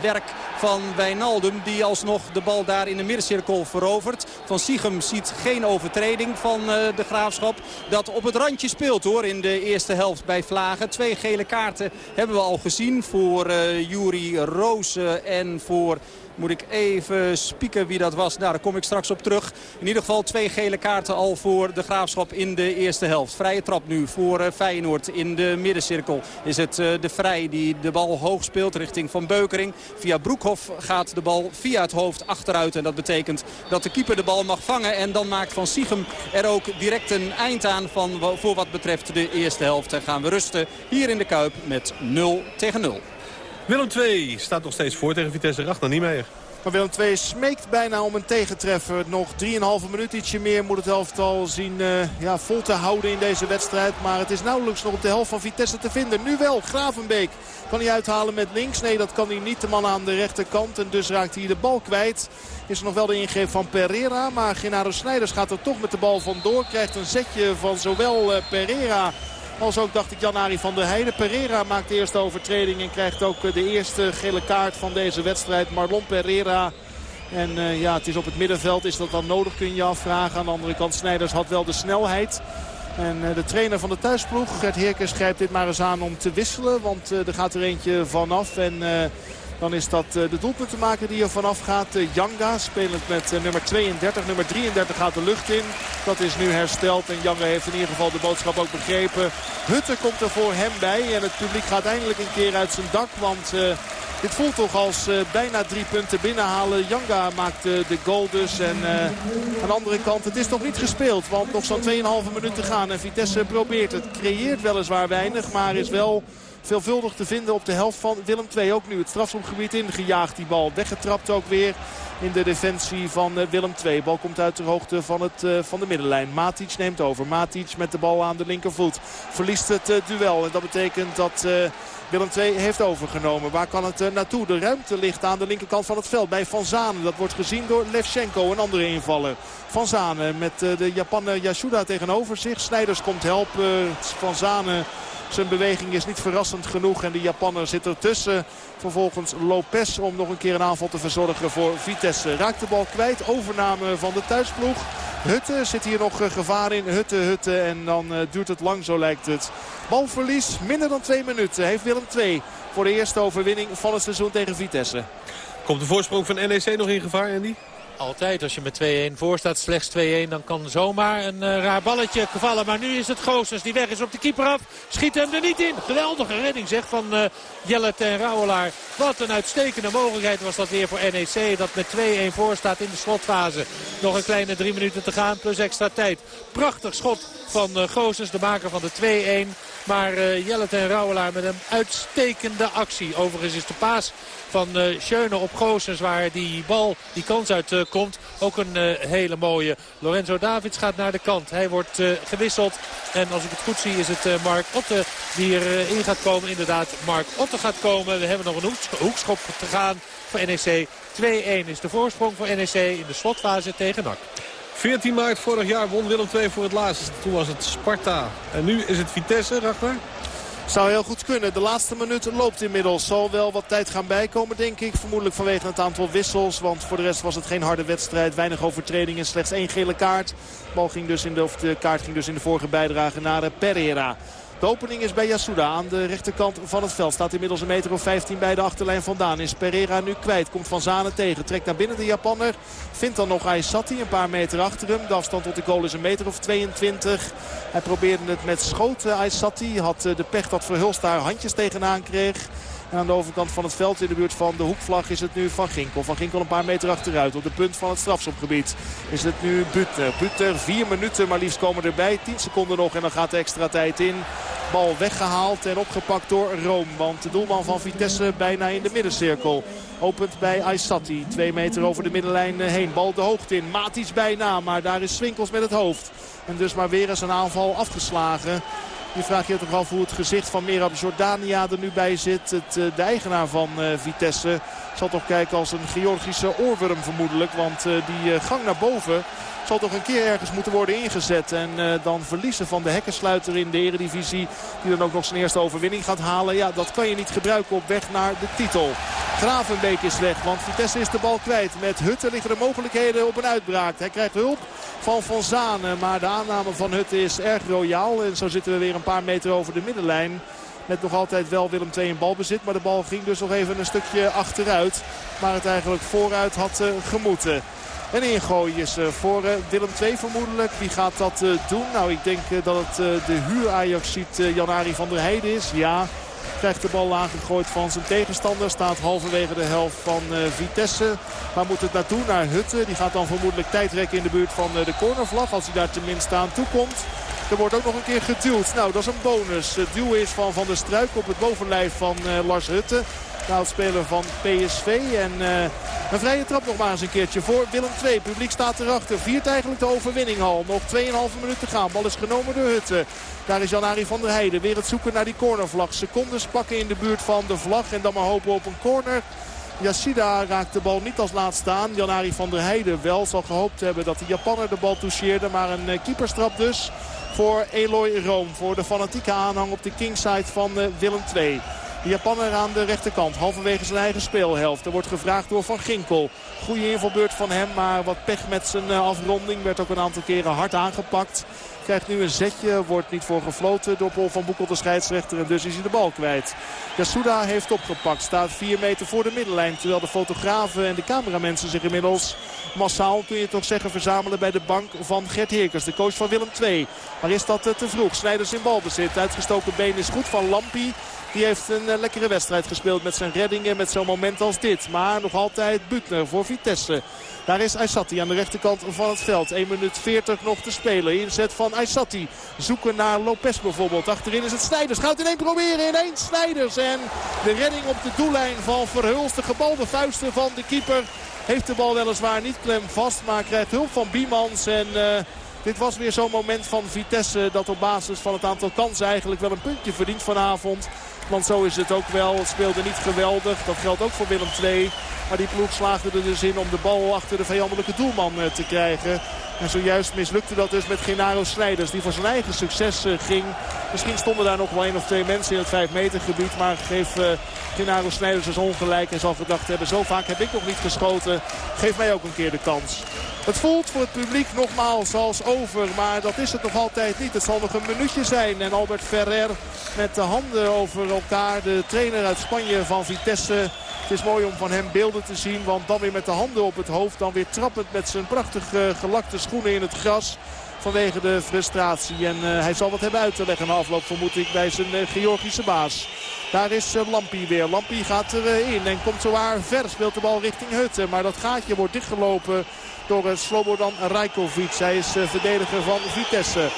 werk van Wijnaldum. Die alsnog de bal daar in de middencirkel verovert. Van Siegem ziet geen overtreding van de Graafschap. Dat op het randje speelt hoor in de eerste helft bij Vlagen. Twee gele kaarten hebben we al gezien voor Juri Roos en voor moet ik even spieken wie dat was. Nou, daar kom ik straks op terug. In ieder geval twee gele kaarten al voor de Graafschap in de eerste helft. Vrije trap nu voor uh, Feyenoord in de middencirkel. Is het uh, de Vrij die de bal hoog speelt richting Van Beukering. Via Broekhoff gaat de bal via het hoofd achteruit. En dat betekent dat de keeper de bal mag vangen. En dan maakt Van Siegem er ook direct een eind aan van, voor wat betreft de eerste helft. En gaan we rusten hier in de Kuip met 0 tegen 0. Willem 2 staat nog steeds voor tegen Vitesse Rachna niet meer. Maar Willem 2 smeekt bijna om een tegentreffer. Nog 3,5 minuut, ietsje meer moet het elftal zien uh, ja, vol te houden in deze wedstrijd. Maar het is nauwelijks nog op de helft van Vitesse te vinden. Nu wel, Gravenbeek kan hij uithalen met links. Nee, dat kan hij niet. De man aan de rechterkant. En dus raakt hij de bal kwijt. Is er nog wel de ingreep van Pereira. Maar Genaro Snijders gaat er toch met de bal vandoor. Krijgt een zetje van zowel uh, Pereira als ook dacht ik Jan-Ari van der Heijden. Pereira maakt de eerste overtreding en krijgt ook de eerste gele kaart van deze wedstrijd. Marlon Pereira. En uh, ja, het is op het middenveld. Is dat dan nodig kun je afvragen. Aan de andere kant Snijders had wel de snelheid. En uh, de trainer van de thuisploeg, Gert Heerkens, grijpt dit maar eens aan om te wisselen. Want er gaat er eentje vanaf. En dan is dat de doelpuntenmaker die er vanaf gaat. Janga spelend met nummer 32. Nummer 33 gaat de lucht in. Dat is nu hersteld. En Janga heeft in ieder geval de boodschap ook begrepen. Hutte komt er voor hem bij. En het publiek gaat eindelijk een keer uit zijn dak. Want dit voelt toch als bijna drie punten binnenhalen. Janga maakt de goal dus. En aan de andere kant, het is nog niet gespeeld. Want nog zo'n 2,5 minuten te gaan. En Vitesse probeert het. Creëert weliswaar weinig. Maar is wel veelvuldig te vinden op de helft van Willem II. Ook nu het strafschopgebied ingejaagd die bal. Weggetrapt ook weer in de defensie van eh, Willem II. Bal komt uit de hoogte van, het, uh, van de middenlijn. Matic neemt over. Matic met de bal aan de linkervoet. Verliest het uh, duel. En dat betekent dat... Willem II heeft overgenomen. Waar kan het naartoe? De ruimte ligt aan de linkerkant van het veld bij Van Zanen. Dat wordt gezien door Levchenko, een andere invaller. Van Zanen met de Japaner Yasuda tegenover zich. Snijders komt helpen. Van Zanen zijn beweging is niet verrassend genoeg. En de Japanner zit ertussen. Vervolgens Lopez om nog een keer een aanval te verzorgen voor Vitesse. Raakt de bal kwijt. Overname van de thuisploeg. Hutte zit hier nog gevaar in. Hutte, Hutte. En dan duurt het lang, zo lijkt het. Balverlies, minder dan twee minuten. Heeft Willem 2 voor de eerste overwinning van het seizoen tegen Vitesse. Komt de voorsprong van NEC nog in gevaar, Andy? Altijd, als je met 2-1 voor staat, slechts 2-1, dan kan zomaar een uh, raar balletje vallen. Maar nu is het Goossens die weg is op de keeper af. Schiet hem er niet in. Geweldige redding zeg van uh, Jelle ten Rauwelaar. Wat een uitstekende mogelijkheid was dat weer voor NEC. Dat met 2-1 voor staat in de slotfase. Nog een kleine drie minuten te gaan plus extra tijd. Prachtig schot van uh, de maker van de 2-1. Maar Jelle ten Rauwelaar met een uitstekende actie. Overigens is de paas van uh, Schöne op Goossens waar die bal, die kans uit komt. Ook een uh, hele mooie. Lorenzo Davids gaat naar de kant. Hij wordt uh, gewisseld. En als ik het goed zie is het Mark Otte die erin in gaat komen. Inderdaad, Mark Otte gaat komen. We hebben nog een hoeks hoekschop te gaan voor NEC. 2-1 is de voorsprong voor NEC in de slotfase tegen NAC. 14 maart vorig jaar won Willem II voor het laatst. Toen was het Sparta. En nu is het Vitesse, Ragnar? Zou heel goed kunnen. De laatste minuut loopt inmiddels. Zal wel wat tijd gaan bijkomen, denk ik. Vermoedelijk vanwege het aantal wissels. Want voor de rest was het geen harde wedstrijd. Weinig overtredingen. Slechts één gele kaart. Bal ging dus in de, of de kaart ging dus in de vorige bijdrage naar Pereira. De opening is bij Yasuda aan de rechterkant van het veld. Staat inmiddels een meter of 15 bij de achterlijn vandaan. Is Pereira nu kwijt. Komt Van Zanen tegen. Trekt naar binnen de Japanner. Vindt dan nog Aysati een paar meter achter hem. De afstand tot de goal is een meter of 22. Hij probeerde het met schoten. Aysati had eh, de pech dat Verhulst daar handjes tegenaan kreeg. Aan de overkant van het veld in de buurt van de hoekvlag is het nu Van Ginkel. Van Ginkel een paar meter achteruit op de punt van het strafschopgebied. Is het nu Butner. Butner vier minuten maar liefst komen erbij. 10 seconden nog en dan gaat de extra tijd in. Bal weggehaald en opgepakt door Room. Want de doelman van Vitesse bijna in de middencirkel. Opent bij Aysati. Twee meter over de middenlijn heen. Bal de hoogte in. Matis bijna. Maar daar is Swinkels met het hoofd. En dus maar weer eens een aanval afgeslagen. Je vraagt je toch af hoe het gezicht van Merab Jordania er nu bij zit. Het, uh, de eigenaar van uh, Vitesse zal toch kijken als een Georgische oorworm vermoedelijk. Want uh, die gang naar boven zal toch een keer ergens moeten worden ingezet. En uh, dan verliezen van de hekkensluiter in de eredivisie. Die dan ook nog zijn eerste overwinning gaat halen. Ja, dat kan je niet gebruiken op weg naar de titel. Gravenbeek is weg, want Vitesse is de bal kwijt. Met Hutte liggen er mogelijkheden op een uitbraak. Hij krijgt hulp van Van Zanen. Maar de aanname van Hutte is erg royaal. En zo zitten we weer een paar meter over de middenlijn. Met nog altijd wel Willem II in balbezit. Maar de bal ging dus nog even een stukje achteruit. Maar het eigenlijk vooruit had uh, gemoeten. Een ingooi is uh, voor uh, Willem II vermoedelijk. Wie gaat dat uh, doen? Nou, ik denk dat het de huur Ajax ziet Janari van der Heijden is. Ja, krijgt de bal aangegooid van zijn tegenstander. Staat halverwege de helft van Vitesse. Maar moet het naartoe naar Hutte. Die gaat dan vermoedelijk tijd rekken in de buurt van de cornervlag. Als hij daar tenminste aan toe komt. Er wordt ook nog een keer geduwd. Nou, dat is een bonus. Het duw is van Van der Struik op het bovenlijf van Lars Hutte. Speler van PSV. En uh, een vrije trap nog maar eens een keertje voor Willem II. Publiek staat erachter. Viert eigenlijk de overwinning al. Nog 2,5 minuten te gaan. Bal is genomen door Hutte. Daar is Jan-Arie van der Heijden. Weer het zoeken naar die cornervlag. Secondes pakken in de buurt van de vlag. En dan maar hopen op een corner. Yasida raakt de bal niet als laatste aan. Jan-Arie van der Heijden wel zal gehoopt hebben dat de Japanner de bal toucheerde. Maar een eh, keeperstrap dus voor Eloy Room. Voor de fanatieke aanhang op de kingside van eh, Willem II. De Japaner aan de rechterkant. Halverwege zijn eigen speelhelft. Er wordt gevraagd door Van Ginkel. Goede invalbeurt van hem. Maar wat pech met zijn eh, afronding. Werd ook een aantal keren hard aangepakt. Krijgt nu een zetje. Wordt niet voor gefloten door Paul van Boekel de scheidsrechter. En dus is hij de bal kwijt. Yasuda heeft opgepakt. Staat 4 meter voor de middenlijn. Terwijl de fotografen en de cameramensen zich inmiddels massaal, kun je toch zeggen, verzamelen bij de bank van Gert Heerkens. De coach van Willem II. Maar is dat eh, te vroeg? Snijders in balbezit. Uitgestoken been is goed van Lampi. Die heeft een uh, lekkere wedstrijd gespeeld met zijn reddingen. Met zo'n moment als dit. Maar nog altijd Butner voor Vitesse. Daar is Aysati aan de rechterkant van het veld. 1 minuut 40 nog te spelen. Inzet van Aysati. Zoeken naar Lopez bijvoorbeeld. Achterin is het Snijders. Gaat in één proberen. In één Snijders. En de redding op de doellijn van Verhulst. De gebalde vuisten van de keeper. Heeft de bal weliswaar niet klem vast. Maar krijgt hulp van Biemans. En... Uh, dit was weer zo'n moment van Vitesse dat op basis van het aantal kansen eigenlijk wel een puntje verdient vanavond. Want zo is het ook wel. Het speelde niet geweldig. Dat geldt ook voor Willem II. Maar die ploeg slaagde er dus in om de bal achter de vijandelijke doelman eh, te krijgen. En zojuist mislukte dat dus met Genaro Snijders. Die voor zijn eigen succes eh, ging. Misschien stonden daar nog wel één of twee mensen in het 5 meter gebied. Maar geef uh, Genaro Snijders dus ongelijk. En zal gedacht hebben. Zo vaak heb ik nog niet geschoten. Geef mij ook een keer de kans. Het voelt voor het publiek nogmaals als over. Maar dat is het nog altijd niet. Het zal nog een minuutje zijn. En Albert Ferrer met de handen over elkaar. De trainer uit Spanje van Vitesse. Het is mooi om van hem beelden te zien. Want dan weer met de handen op het hoofd. Dan weer trappend met zijn prachtig uh, gelakte schoenen in het gras. Vanwege de frustratie. En uh, hij zal wat hebben uit te leggen na afloop vermoed ik bij zijn uh, Georgische baas. Daar is uh, Lampi weer. Lampi gaat erin en komt zowaar ver. Speelt de bal richting Hutte. Maar dat gaatje wordt dichtgelopen door Slobodan Rajkovic. Hij is verdediger van Vitesse.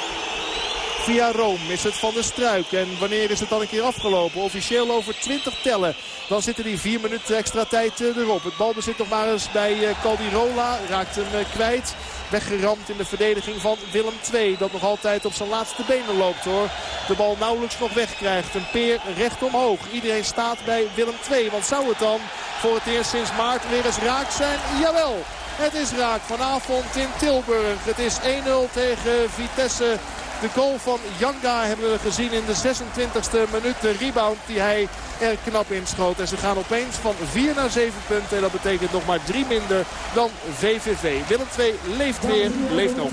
Via Rome is het Van de Struik. En wanneer is het dan een keer afgelopen? Officieel over 20 tellen. Dan zitten die vier minuten extra tijd eh, erop. Het balbezit nog maar eens bij eh, Caldirola. Raakt hem eh, kwijt. Weggeramd in de verdediging van Willem II. Dat nog altijd op zijn laatste benen loopt hoor. De bal nauwelijks nog wegkrijgt. Een peer recht omhoog. Iedereen staat bij Willem II. Want zou het dan voor het eerst sinds maart weer eens raak zijn? Jawel. Het is raak vanavond in Tilburg. Het is 1-0 tegen Vitesse. De goal van Janga hebben we gezien in de 26e minuut. De rebound die hij er knap inschoot. En ze gaan opeens van 4 naar 7 punten. En dat betekent nog maar 3 minder dan VVV. Willem 2 leeft weer, leeft nog.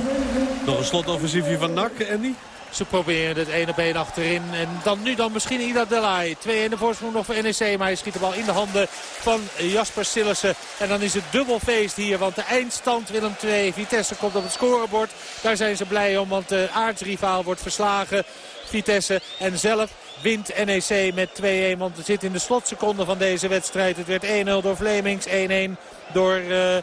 Nog een slotoffensiefje van NAC, Andy? Ze proberen het 1 op 1 achterin. En dan nu dan misschien Ida Delay. 2 in de voorsprong nog voor NEC. Maar hij schiet de bal in de handen van Jasper Sillissen. En dan is het dubbel feest hier. Want de eindstand Willem 2. Vitesse komt op het scorebord. Daar zijn ze blij om. Want de aardsrivaal wordt verslagen. Vitesse. En zelf wint NEC met 2-1. Want het zit in de slotseconde van deze wedstrijd. Het werd 1-0 door Vlemings. 1-1 door... Uh,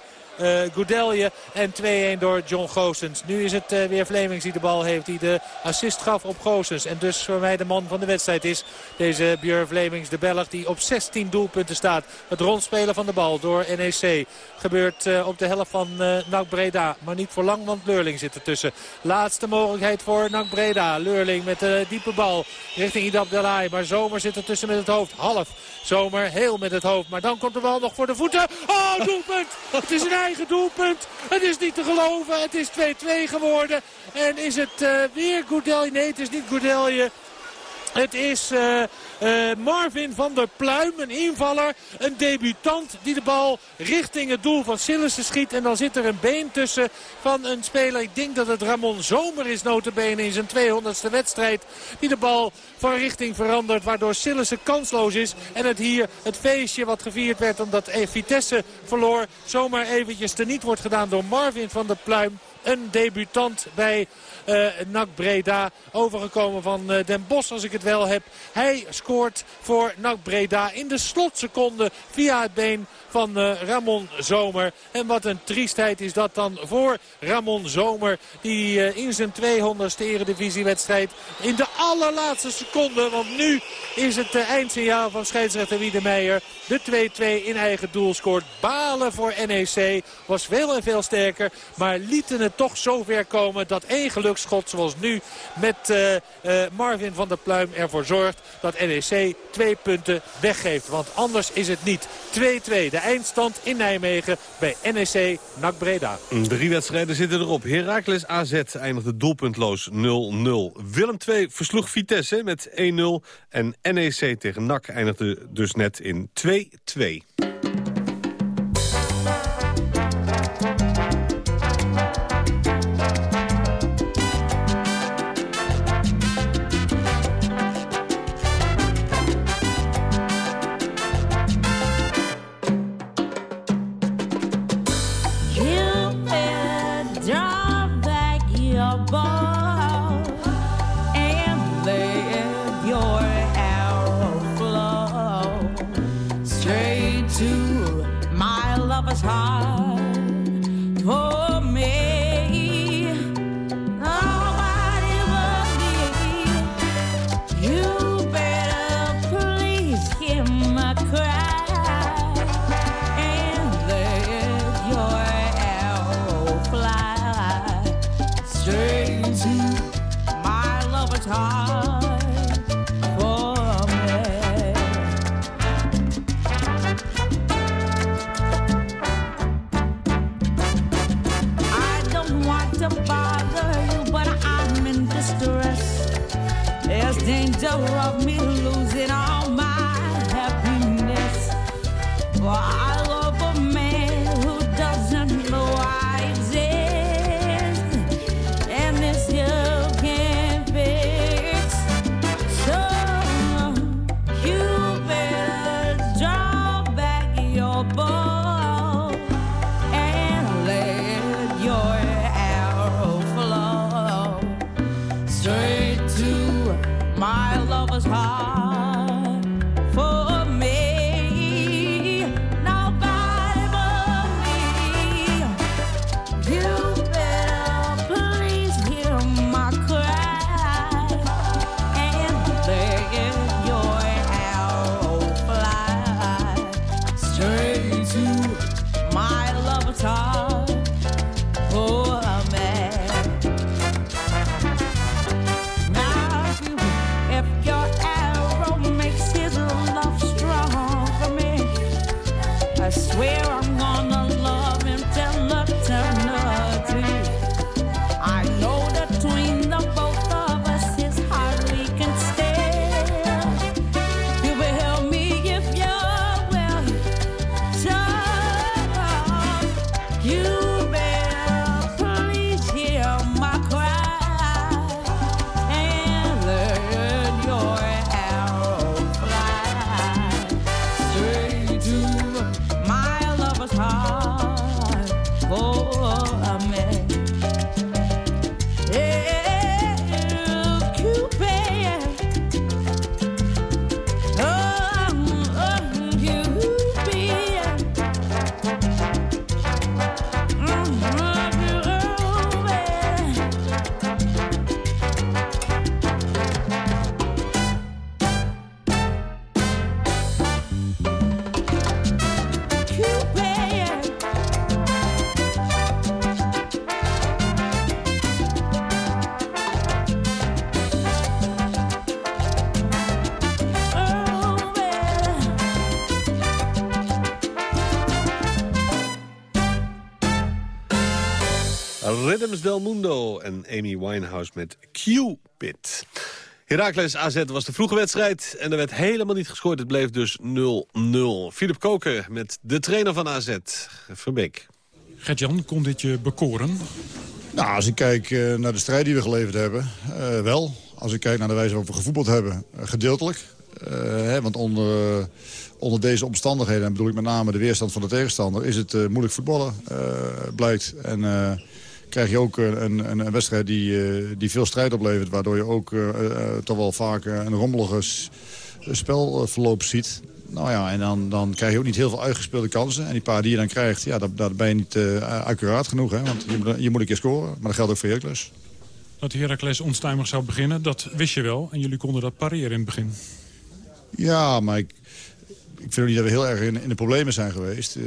Goudelje. En 2-1 door John Goossens. Nu is het uh, weer Vlemings die de bal heeft. Die de assist gaf op Goossens. En dus voor mij de man van de wedstrijd is. Deze Björn Vlemings, de Belg, die op 16 doelpunten staat. Het rondspelen van de bal door NEC. Gebeurt uh, op de helft van NAC Breda. Maar niet voor lang, want Leurling zit ertussen. Laatste mogelijkheid voor NAC Breda. Leurling met de diepe bal richting Idab Delay. Maar Zomer zit ertussen met het hoofd. Half. Zomer heel met het hoofd. Maar dan komt de bal nog voor de voeten. Oh, doelpunt! het is een doelpunt. Het is niet te geloven. Het is 2-2 geworden. En is het uh, weer Goudelje? Nee, het is niet Goudelje. Het is uh, uh, Marvin van der Pluim, een invaller, een debutant die de bal richting het doel van Sillissen schiet. En dan zit er een been tussen van een speler, ik denk dat het Ramon Zomer is notabene in zijn 200ste wedstrijd. Die de bal van richting verandert, waardoor Sillissen kansloos is. En het hier, het feestje wat gevierd werd omdat Vitesse verloor, zomaar eventjes teniet wordt gedaan door Marvin van der Pluim. Een debutant bij uh, NAC Breda. Overgekomen van Den Bosch als ik het wel heb. Hij scoort voor NAC Breda in de slotseconde via het been van uh, Ramon Zomer. En wat een triestheid is dat dan voor Ramon Zomer. Die uh, in zijn 200ste eredivisiewedstrijd in de allerlaatste seconde. Want nu is het uh, eindsignaal van scheidsrechter Wiedemeijer. De 2-2 in eigen doel scoort. Balen voor NEC. Was veel en veel sterker. Maar lieten het toch zover komen dat één geluksschot zoals nu met Marvin van der Pluim ervoor zorgt dat NEC twee punten weggeeft. Want anders is het niet 2-2 eindstand in Nijmegen bij NEC NAC Breda. Drie wedstrijden zitten erop. Heracles AZ eindigde doelpuntloos 0-0. Willem II versloeg Vitesse met 1-0. En NEC tegen NAC eindigde dus net in 2-2. Del Mundo en Amy Winehouse met Cupid. Heracles AZ was de vroege wedstrijd en er werd helemaal niet gescoord. Het bleef dus 0-0. Philip Koken met de trainer van AZ, Verbeek. Gert-Jan, kon dit je bekoren? Nou, als ik kijk uh, naar de strijd die we geleverd hebben, uh, wel. Als ik kijk naar de wijze waarop we gevoetbald hebben, uh, gedeeltelijk. Hè, want onder, onder deze omstandigheden, en bedoel ik met name de weerstand van de tegenstander... is het moeilijk voetballen, blijkt. En krijg je ook een, een, een wedstrijd die, die veel strijd oplevert... waardoor je ook toch wel vaak een rommelige spelverloop ziet. Nou ja, en dan, dan krijg je ook niet heel veel uitgespeelde kansen. En die paar die je dan krijgt, ja, daar, daar ben je niet uh, accuraat genoeg. Hè? Want je moet, je moet een keer scoren, maar dat geldt ook voor Heracles. Dat Heracles onstuimig zou beginnen, dat wist je wel. En jullie konden dat pareren in het begin. Ja, maar ik, ik vind niet dat we heel erg in, in de problemen zijn geweest. Uh,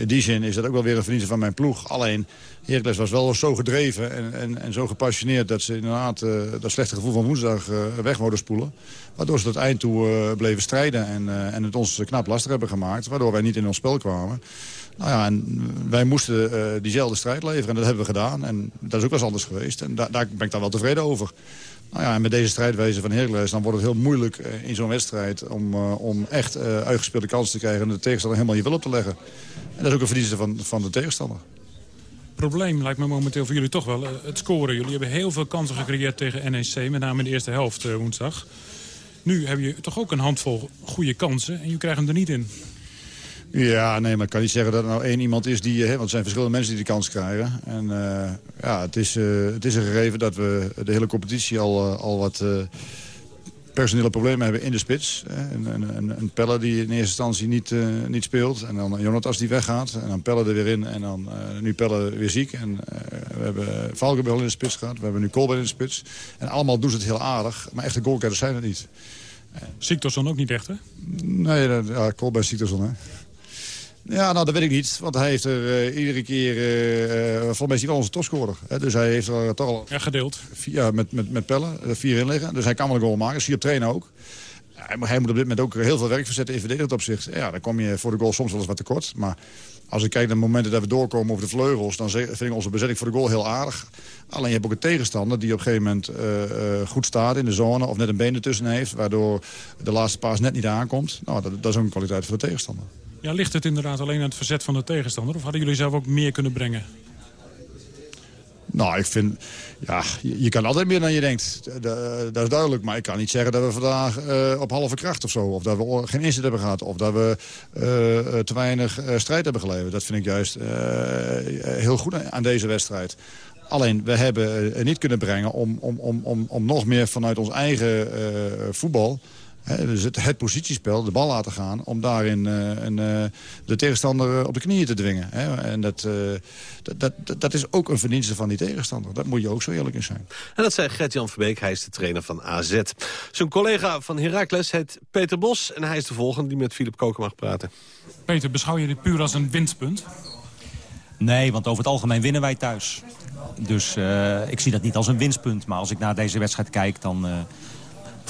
in die zin is dat ook wel weer een verdienste van mijn ploeg. Alleen, Heracles was wel zo gedreven en, en, en zo gepassioneerd... dat ze inderdaad uh, dat slechte gevoel van woensdag uh, weg wilden spoelen. Waardoor ze tot eind toe bleven strijden en, en het ons knap lastig hebben gemaakt. Waardoor wij niet in ons spel kwamen. Nou ja, en wij moesten diezelfde strijd leveren en dat hebben we gedaan. En dat is ook wel eens anders geweest. En da daar ben ik dan wel tevreden over. Nou ja, en met deze strijdwijze van Heracles dan wordt het heel moeilijk in zo'n wedstrijd... om, om echt uitgespeelde kansen te krijgen en de tegenstander helemaal je wil op te leggen. En dat is ook een verdienste van, van de tegenstander probleem lijkt me momenteel voor jullie toch wel het scoren. Jullie hebben heel veel kansen gecreëerd tegen NEC, met name in de eerste helft woensdag. Nu heb je toch ook een handvol goede kansen en je krijgt hem er niet in. Ja, nee, maar ik kan niet zeggen dat er nou één iemand is die... Hè, want er zijn verschillende mensen die die kans krijgen. En uh, ja, het is, uh, het is een gegeven dat we de hele competitie al, al wat personele problemen hebben in de spits. Een, een, een Pelle die in eerste instantie niet, niet speelt. En dan Jonatas die weggaat. En dan Pelle er weer in. En dan nu Pelle weer ziek. En we hebben Valkenbel in de spits gehad. We hebben nu Colbert in de spits. En allemaal doen ze het heel aardig. Maar echte goalgetters zijn het niet. Siktorsson ook niet echt, hè? Nee, ja, Colbert Siktorsson, hè. Ja, nou, dat weet ik niet. Want hij heeft er uh, iedere keer... Uh, volgens mij is hij wel onze topscorer. Hè? Dus hij heeft er toch al... Ja, gedeeld. Ja, met, met, met pellen. vier in liggen. Dus hij kan wel een goal maken. Zie je op trainen ook. hij moet op dit moment ook heel veel werk verzetten in verdedigend opzicht. Ja, dan kom je voor de goal soms wel eens wat tekort. Maar als ik kijk naar de momenten dat we doorkomen over de vleugels... dan vind ik onze bezetting voor de goal heel aardig. Alleen je hebt ook een tegenstander die op een gegeven moment uh, goed staat in de zone... of net een been ertussen heeft, waardoor de laatste paas net niet aankomt. Nou, dat, dat is ook een kwaliteit voor de tegenstander. Ja, ligt het inderdaad alleen aan het verzet van de tegenstander? Of hadden jullie zelf ook meer kunnen brengen? Nou, ik vind... Ja, je, kan altijd meer dan je denkt. Dat is duidelijk. Maar ik kan niet zeggen dat we vandaag uh, op halve kracht of zo... of dat we geen inzet hebben gehad... of dat we te weinig strijd hebben geleverd. Dat vind ik juist heel goed aan deze wedstrijd. Alleen, we hebben niet kunnen brengen om, om, om, om, om nog meer vanuit ons eigen voetbal dus het, het, positiespel, de bal laten gaan... om daarin uh, een, uh, de tegenstander eh, op de knieën te dwingen. Hè? En dat, uh, dat, dat, dat, is ook een verdienste van die tegenstander. Dat moet je ook zo eerlijk in zijn. En dat zei Gert-Jan Verbeek, hij is de trainer van AZ. Zijn collega van Heracles heet Peter Bos... en hij is de volgende die met Philip Koken mag praten. Peter, beschouw je dit puur als een winstpunt? Nee, want over het algemeen winnen wij thuis. Dus ik zie dat niet als een winstpunt. Maar als ik naar deze wedstrijd kijk, dan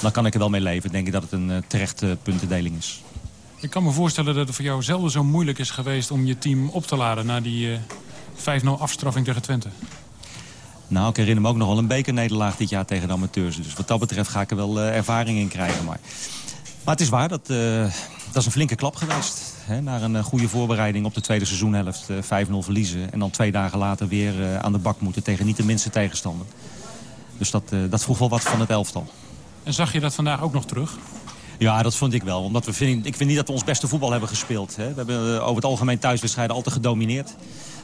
dan kan ik er wel mee leven. Denk ik dat het een uh, terechte puntendeling is. Ik kan me voorstellen dat het voor jou zelden zo moeilijk is geweest... om je team op te laden na die uh, eh, 5-0 afstraffing tegen Twente. Nou, ik herinner me ook nog wel een bekernederlaag dit jaar tegen de amateurs. Dus wat dat betreft ga ik er wel uh, ervaring in krijgen. Maar, maar het is waar, dat, dat is een flinke klap geweest. Hè, naar een goede voorbereiding op de tweede seizoenhelft. 5-0 verliezen en dan twee dagen later weer aan de bak moeten... tegen niet de minste tegenstander. Dus dat, dat vroeg wel wat van het elftal. En zag je dat vandaag ook nog terug? Ja, dat vond ik wel. Omdat we vinden, ik vind niet dat we ons beste voetbal hebben gespeeld. Hè. We hebben eh, over het algemeen thuiswedstrijden altijd gedomineerd.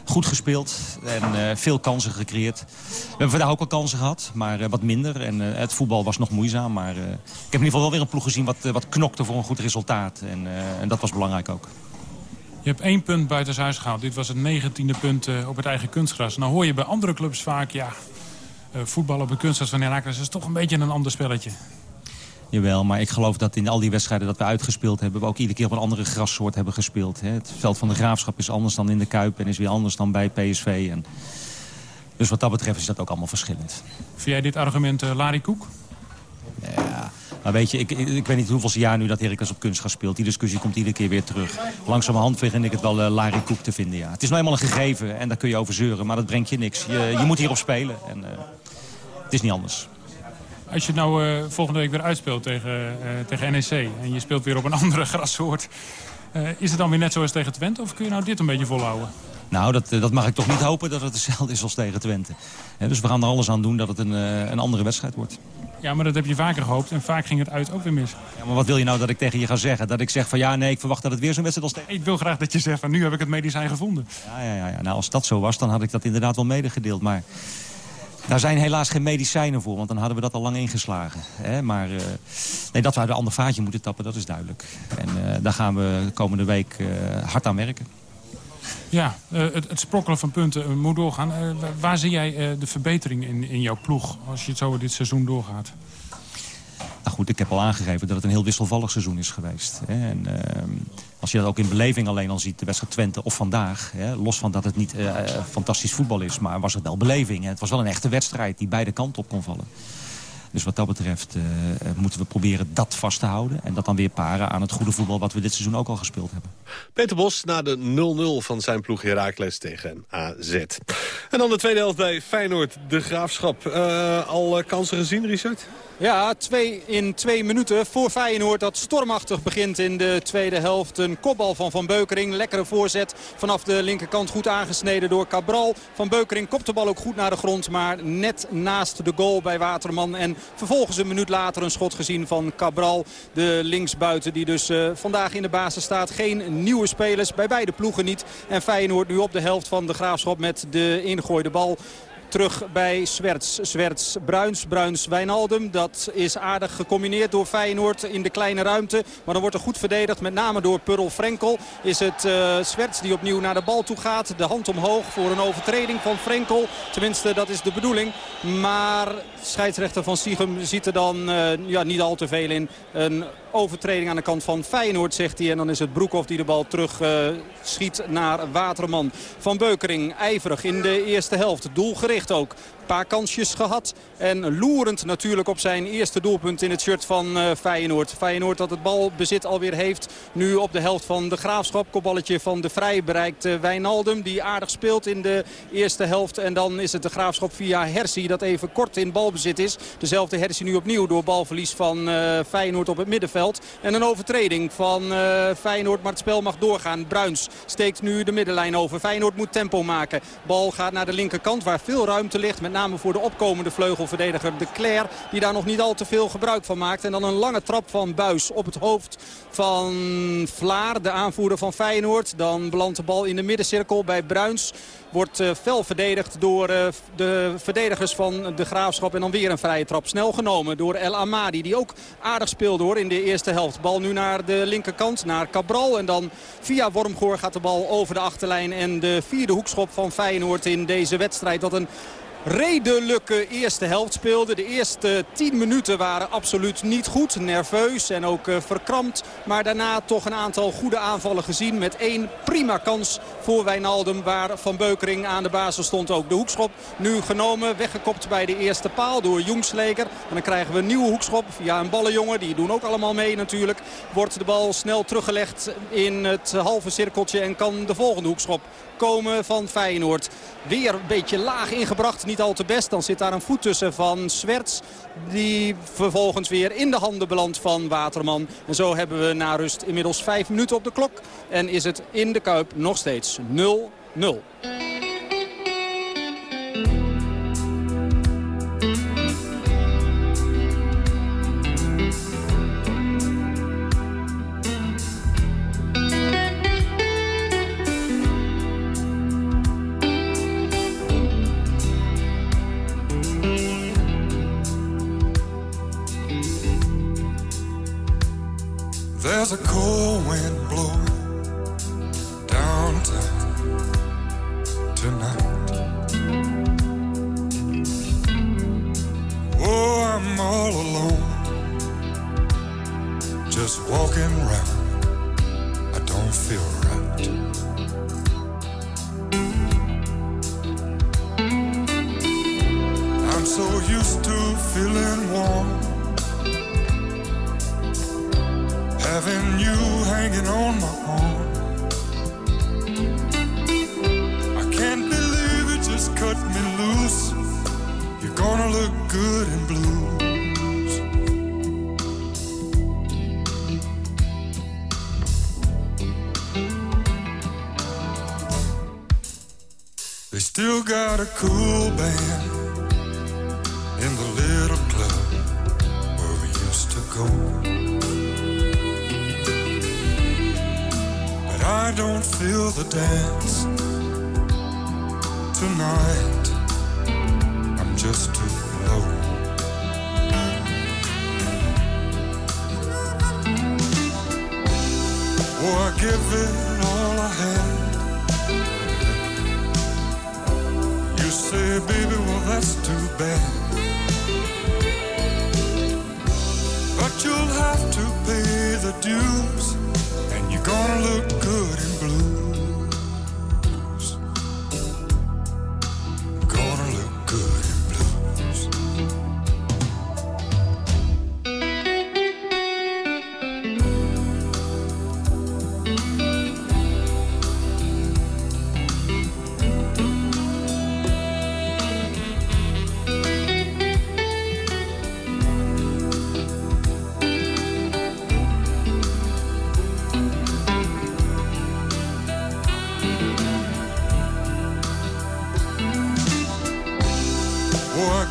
Goed gespeeld en uh, veel kansen gecreëerd. We hebben vandaag ook wel kansen gehad, maar uh, wat minder. En uh, het voetbal was nog moeizaam. Maar ik heb in ieder geval wel weer een ploeg gezien wat, wat knokte voor een goed resultaat. En, en dat was belangrijk ook. Je hebt één punt buitenshuis gehaald. Dit was het negentiende punt op het eigen kunstgras. Nou hoor je bij andere clubs vaak, ja, uh, voetbal op een kunstgras van Herakles is toch een beetje een ander spelletje. Jawel, maar ik geloof dat in al die wedstrijden dat we uitgespeeld hebben... we ook iedere keer op een andere grassoort hebben gespeeld. Hè. Het veld van de Graafschap is anders dan in de Kuip... en is weer anders dan bij PSV. En... Dus wat dat betreft is dat ook allemaal verschillend. Vind jij dit argument uh, Larry Koek? Ja, Maar weet je, ik, ik, weet niet hoeveelste jaar nu dat Heracles op kunstgras speelt. Die discussie komt iedere keer weer terug. Langzamerhand vind ik het wel uh, Larry Koek te vinden, ja. Het is nou eenmaal een gegeven en daar kun je over zeuren. Maar dat brengt je niks. Je, je moet hierop spelen en uh, het is niet anders. Als je het nou uh, volgende week weer uitspeelt tegen, tegen NEC... en je speelt weer op een andere grassoort... Is het dan weer net zoals tegen Twente of kun je nou dit een beetje volhouden? Nou, dat, dat mag ik toch niet hopen dat het hetzelfde is als tegen Twente. He, dus we gaan er alles aan doen dat het een, een andere wedstrijd wordt. Ja, maar dat heb je vaker gehoopt en vaak ging het uit ook weer mis. Ja, maar wat wil je nou dat ik tegen je ga zeggen? Dat ik zeg van ja, nee, ik verwacht dat het weer zo'n wedstrijd als tegen... Ik wil graag dat je zegt van nu heb ik het medicijn gevonden. Ja, ja, ja, ja. Nou, als dat zo was, dan had ik dat inderdaad wel medegedeeld. Maar daar zijn helaas geen medicijnen voor, want dan hadden we dat al lang ingeslagen. Hè? Maar uh, nee, dat we uit een ander vaatje moeten tappen, dat is duidelijk. En uh, daar gaan we de komende week uh, hard aan werken. Ja, het, het, sprokkelen van punten moet doorgaan. waar zie jij de verbetering in, in jouw ploeg als je het zo dit seizoen doorgaat? Nou goed, ik heb al aangegeven dat het een heel wisselvallig seizoen is geweest. En, als je dat ook in beleving alleen al ziet, de wedstrijd Twente of vandaag... Hè, los van dat het niet fantastisch voetbal is, maar was het wel beleving. Het was wel een echte wedstrijd die beide kanten op kon vallen. Dus wat dat betreft uh, moeten we proberen dat vast te houden. En dat dan weer paren aan het goede voetbal wat we dit seizoen ook al gespeeld hebben. Peter Bos na de 0-0 van zijn ploeg Heracles tegen AZ. En dan de tweede helft bij Feyenoord, de Graafschap. Uh, al kansen gezien, Richard? Ja, twee in twee minuten voor Feyenoord dat stormachtig begint in de tweede helft. Een kopbal van Van Beukering. Lekkere voorzet vanaf de linkerkant goed aangesneden door Cabral. Van Beukering kopt de bal ook goed naar de grond. Maar net naast de goal bij Waterman. En vervolgens een minuut later een schot gezien van Cabral. De linksbuiten die dus uh, vandaag in de basis staat. Geen nieuwe spelers bij beide ploegen niet. En Feyenoord nu op de helft van de Graafschap met de ingegooide bal terug bij Swerts. Swerts, Bruins, Bruins, Wijnaldum. Dat is aardig gecombineerd door Feyenoord in de kleine ruimte. Maar dan wordt er goed verdedigd, met name door Purl Frenkel. Is het uh, die opnieuw naar de bal toe gaat. De hand omhoog voor een overtreding van Frenkel. Tenminste, dat is de bedoeling. Maar scheidsrechter van Siegem ziet er dan uh, ja, niet al te veel in. Een overtreding aan de kant van Feyenoord, zegt hij. En dan is het Broekhoff die de bal terug uh, schiet naar Waterman. Van Beukering, ijverig in de eerste helft. Doelgericht ook paar kansjes gehad. En loerend natuurlijk op zijn eerste doelpunt in het shirt van uh, Feyenoord. Feyenoord dat het balbezit alweer heeft. Nu op de helft van de Graafschap. Kopballetje van de Vrij bereikt uh, Wijnaldum. Die aardig speelt in de eerste helft. En dan is het de Graafschap via Hersi dat even kort in balbezit is. Dezelfde Hersi nu opnieuw door balverlies van uh, Feyenoord op het middenveld. En een overtreding van Feyenoord. Maar het spel mag doorgaan. Bruins steekt nu de middenlijn over. Feyenoord moet tempo maken. Bal gaat naar de linkerkant waar veel ruimte ligt. Met name voor de opkomende vleugelverdediger De Cler. Die daar nog niet al te veel gebruik van maakt. En dan een lange trap van Buis op het hoofd van Vlaar. De aanvoerder van Feyenoord. Dan belandt de bal in de middencirkel bij Bruins. Wordt uh, fel verdedigd door uh, de verdedigers van de Graafschap. En dan weer een vrije trap. Snel genomen door El Amadi. Die ook aardig speelde hoor in de eerste helft. Bal nu naar de linkerkant, naar Cabral. En dan via Wormgoor gaat de bal over de achterlijn. En de vierde hoekschop van Feyenoord in deze wedstrijd. Dat een redelijke eerste helft speelde. De eerste 10 minuten waren absoluut niet goed. Nerveus en ook uh, verkrampt. Maar daarna toch een aantal goede aanvallen gezien. Met één prima kans voor Wijnaldum. Waar Van Beukering aan de basis stond ook. De hoekschop nu genomen. Weggekopt bij de eerste paal door Jongsleker. En dan krijgen we een nieuwe hoekschop via een ballenjongen. Die doen ook allemaal mee natuurlijk. Wordt de bal snel teruggelegd in het halve cirkeltje. En kan de volgende hoekschop komen van Feyenoord. Weer een beetje laag ingebracht, niet al te best. Dan zit daar een voet tussen van Swerts. Die vervolgens weer in de handen belandt van Waterman. En zo hebben we na rust inmiddels vijf minuten op de klok. En is het in de Kuip nog steeds 0-0. All alone, just walking around. I don't feel right. I'm so used to feeling warm having you hanging on my arm. I can't believe it just cut me loose. You're gonna look good in blues. Still got a cool band in the little club where we used to go. But I don't feel the dance tonight. I'm just too low. Oh, I give it all I had. That's too bad. But you'll have to pay the dues, and you're gonna look good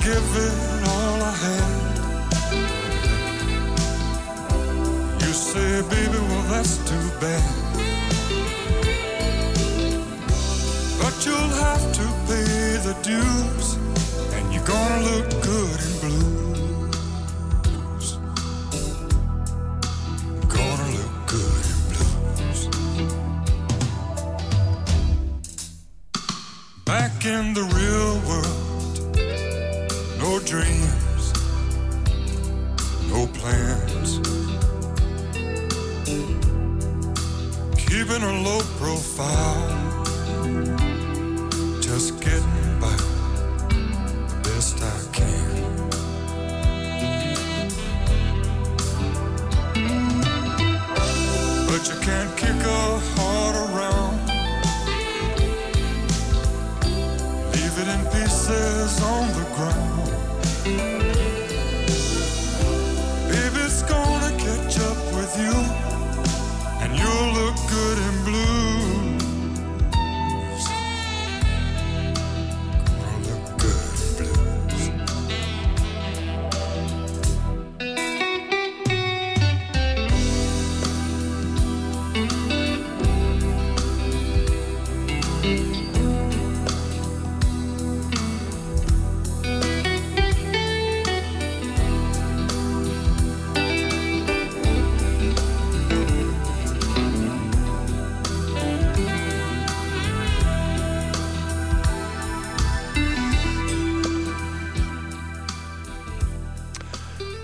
I give it all I had. You say, baby, well, that's too bad. But you'll have to pay the dues, and you're gonna look good in blues. Gonna look good in blues. Back in the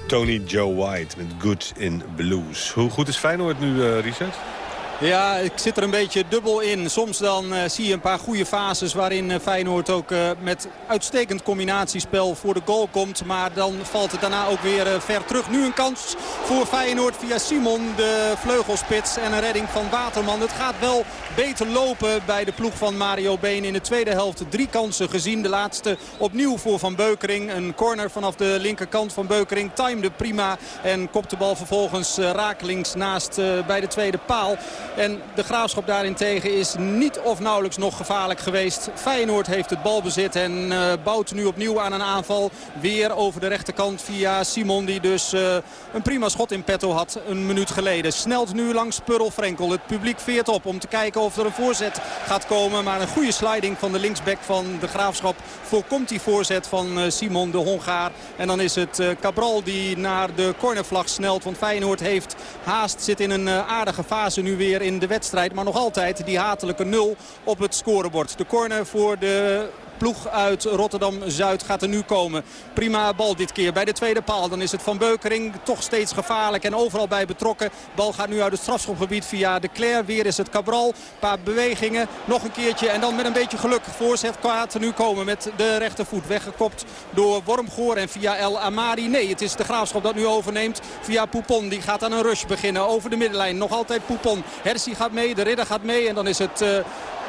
Tony Joe White met Good in Blues. Hoe goed is Feyenoord nu, Richard? Ja, ik zit er een beetje dubbel in. Soms dan eh, zie je een paar goede fases waarin eh, Feyenoord ook eh, met uitstekend combinatiespel voor de goal komt. Maar dan valt het daarna ook weer ver terug. Nu een kans voor Feyenoord via Simon, de vleugelspits en een redding van Waterman. Het gaat wel beter lopen bij de ploeg van Mario Been in de tweede helft. Drie kansen gezien. De laatste opnieuw voor Van Beukering. Een corner vanaf de linkerkant van Beukering. Timede prima en kopt de bal vervolgens rakelings naast bij de tweede paal. En de Graafschap daarentegen is niet of nauwelijks nog gevaarlijk geweest. Feyenoord heeft het balbezit en eh, bouwt nu opnieuw aan een aanval. Weer over de rechterkant via Simon die dus eh, een prima schot in petto had een minuut geleden. Snelt nu langs Purl Frenkel. Het publiek veert op om te kijken of er een voorzet gaat komen. Maar een goede sliding van de linksback van de Graafschap voorkomt die voorzet van eh, Simon de Hongaar. En dan is het Cabral die naar de cornervlag snelt. Want Feyenoord heeft haast, zit in een aardige fase nu weer in de wedstrijd. Maar nog altijd die hatelijke nul op het scorebord. De corner voor de ploeg uit Rotterdam-Zuid gaat er nu komen. Prima bal dit keer bij de tweede paal. Dan is het Van Beukering toch steeds gevaarlijk en overal bij betrokken. Bal gaat nu uit het strafschopgebied via de Claire. Weer is het Cabral. Een paar bewegingen. Nog een keertje en dan met een beetje geluk. Voorzet kwaad nu komen met de rechtervoet. Weggekopt door Wormgoor en via El Amari. Nee, het is de Graafschap dat nu overneemt via Poupon. Die gaat aan een rush beginnen over de middenlijn. Nog altijd Poupon. Hersi gaat mee, de Ridder gaat mee en dan is het... Uh,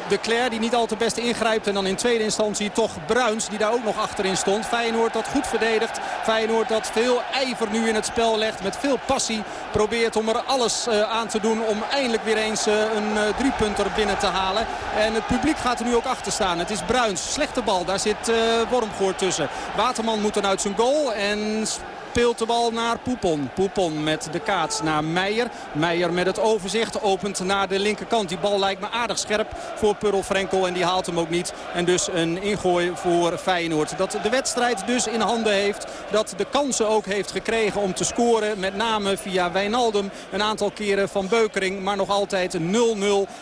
de Claire die niet al te best ingrijpt. En dan in tweede instantie toch Bruins die daar ook nog achterin stond. Feyenoord dat goed verdedigt. Feyenoord dat veel ijver nu in het spel legt. Met veel passie probeert om er alles uh, aan te doen. Om eindelijk weer eens uh, een uh, driepunter binnen te halen. En het publiek gaat er nu ook achter staan. Het is Bruins. Slechte bal. Daar zit Wormgoor tussen. Waterman moet dan uit zijn goal. En speelt de bal naar Poepon. Poepon met de kaats naar Meijer. Meijer met het overzicht opent naar de linkerkant. Die bal lijkt me aardig scherp voor Purl Frenkel en die haalt hem ook niet. En dus een ingooi voor Feyenoord. Dat de wedstrijd dus in handen heeft. Dat de kansen ook heeft gekregen om te scoren. Met name via Wijnaldum. Een aantal keren van Beukering. Maar nog altijd 0-0.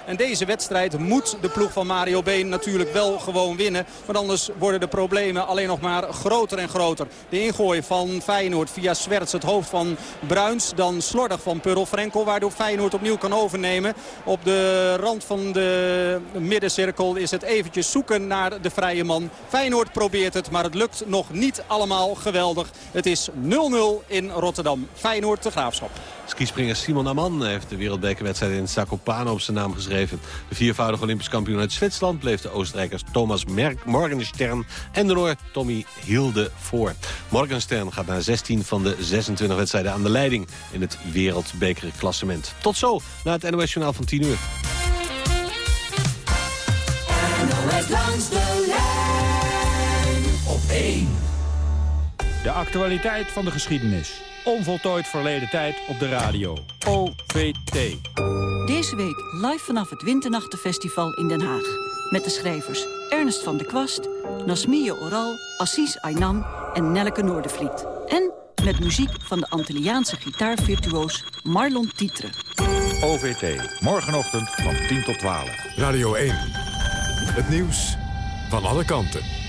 En deze wedstrijd moet de ploeg van Mario Been natuurlijk wel gewoon winnen. Want anders worden de problemen alleen nog maar groter en groter. De ingooi van Feyenoord via Swerts het hoofd van Bruins. Dan slordig van Purl Frenkel waardoor Feyenoord opnieuw kan overnemen. Op de rand van de middencirkel is het eventjes zoeken naar de vrije man. Feyenoord probeert het, maar het lukt nog niet allemaal geweldig. Het is 0-0 in Rotterdam. Feyenoord de Graafschap. Skispringer Simon Aman heeft de wereldbekerwedstrijd in Zakopane op zijn naam geschreven. De viervoudige Olympisch kampioen uit Zwitserland bleef de Oostenrijkers Thomas Morgenstern en de Noor Tommy Hilde voor. Morgenstern gaat naar 16 van de 26 wedstrijden aan de leiding in het wereldbekerklassement. Tot zo, na het NOS Journaal van 10 uur. NOS langs de lijn op 1. De actualiteit van de geschiedenis. Onvoltooid verleden tijd op de radio. OVT. Deze week live vanaf het Winternachtenfestival in Den Haag. Met de schrijvers Ernest van de Kwast, Nasmie Oral, Assis Aynam en Nelleke Noordervliet. En met muziek van de Antilliaanse gitaarvirtuoos Marlon Tietre. OVT. Morgenochtend van 10 tot 12. Radio 1. Het nieuws van alle kanten.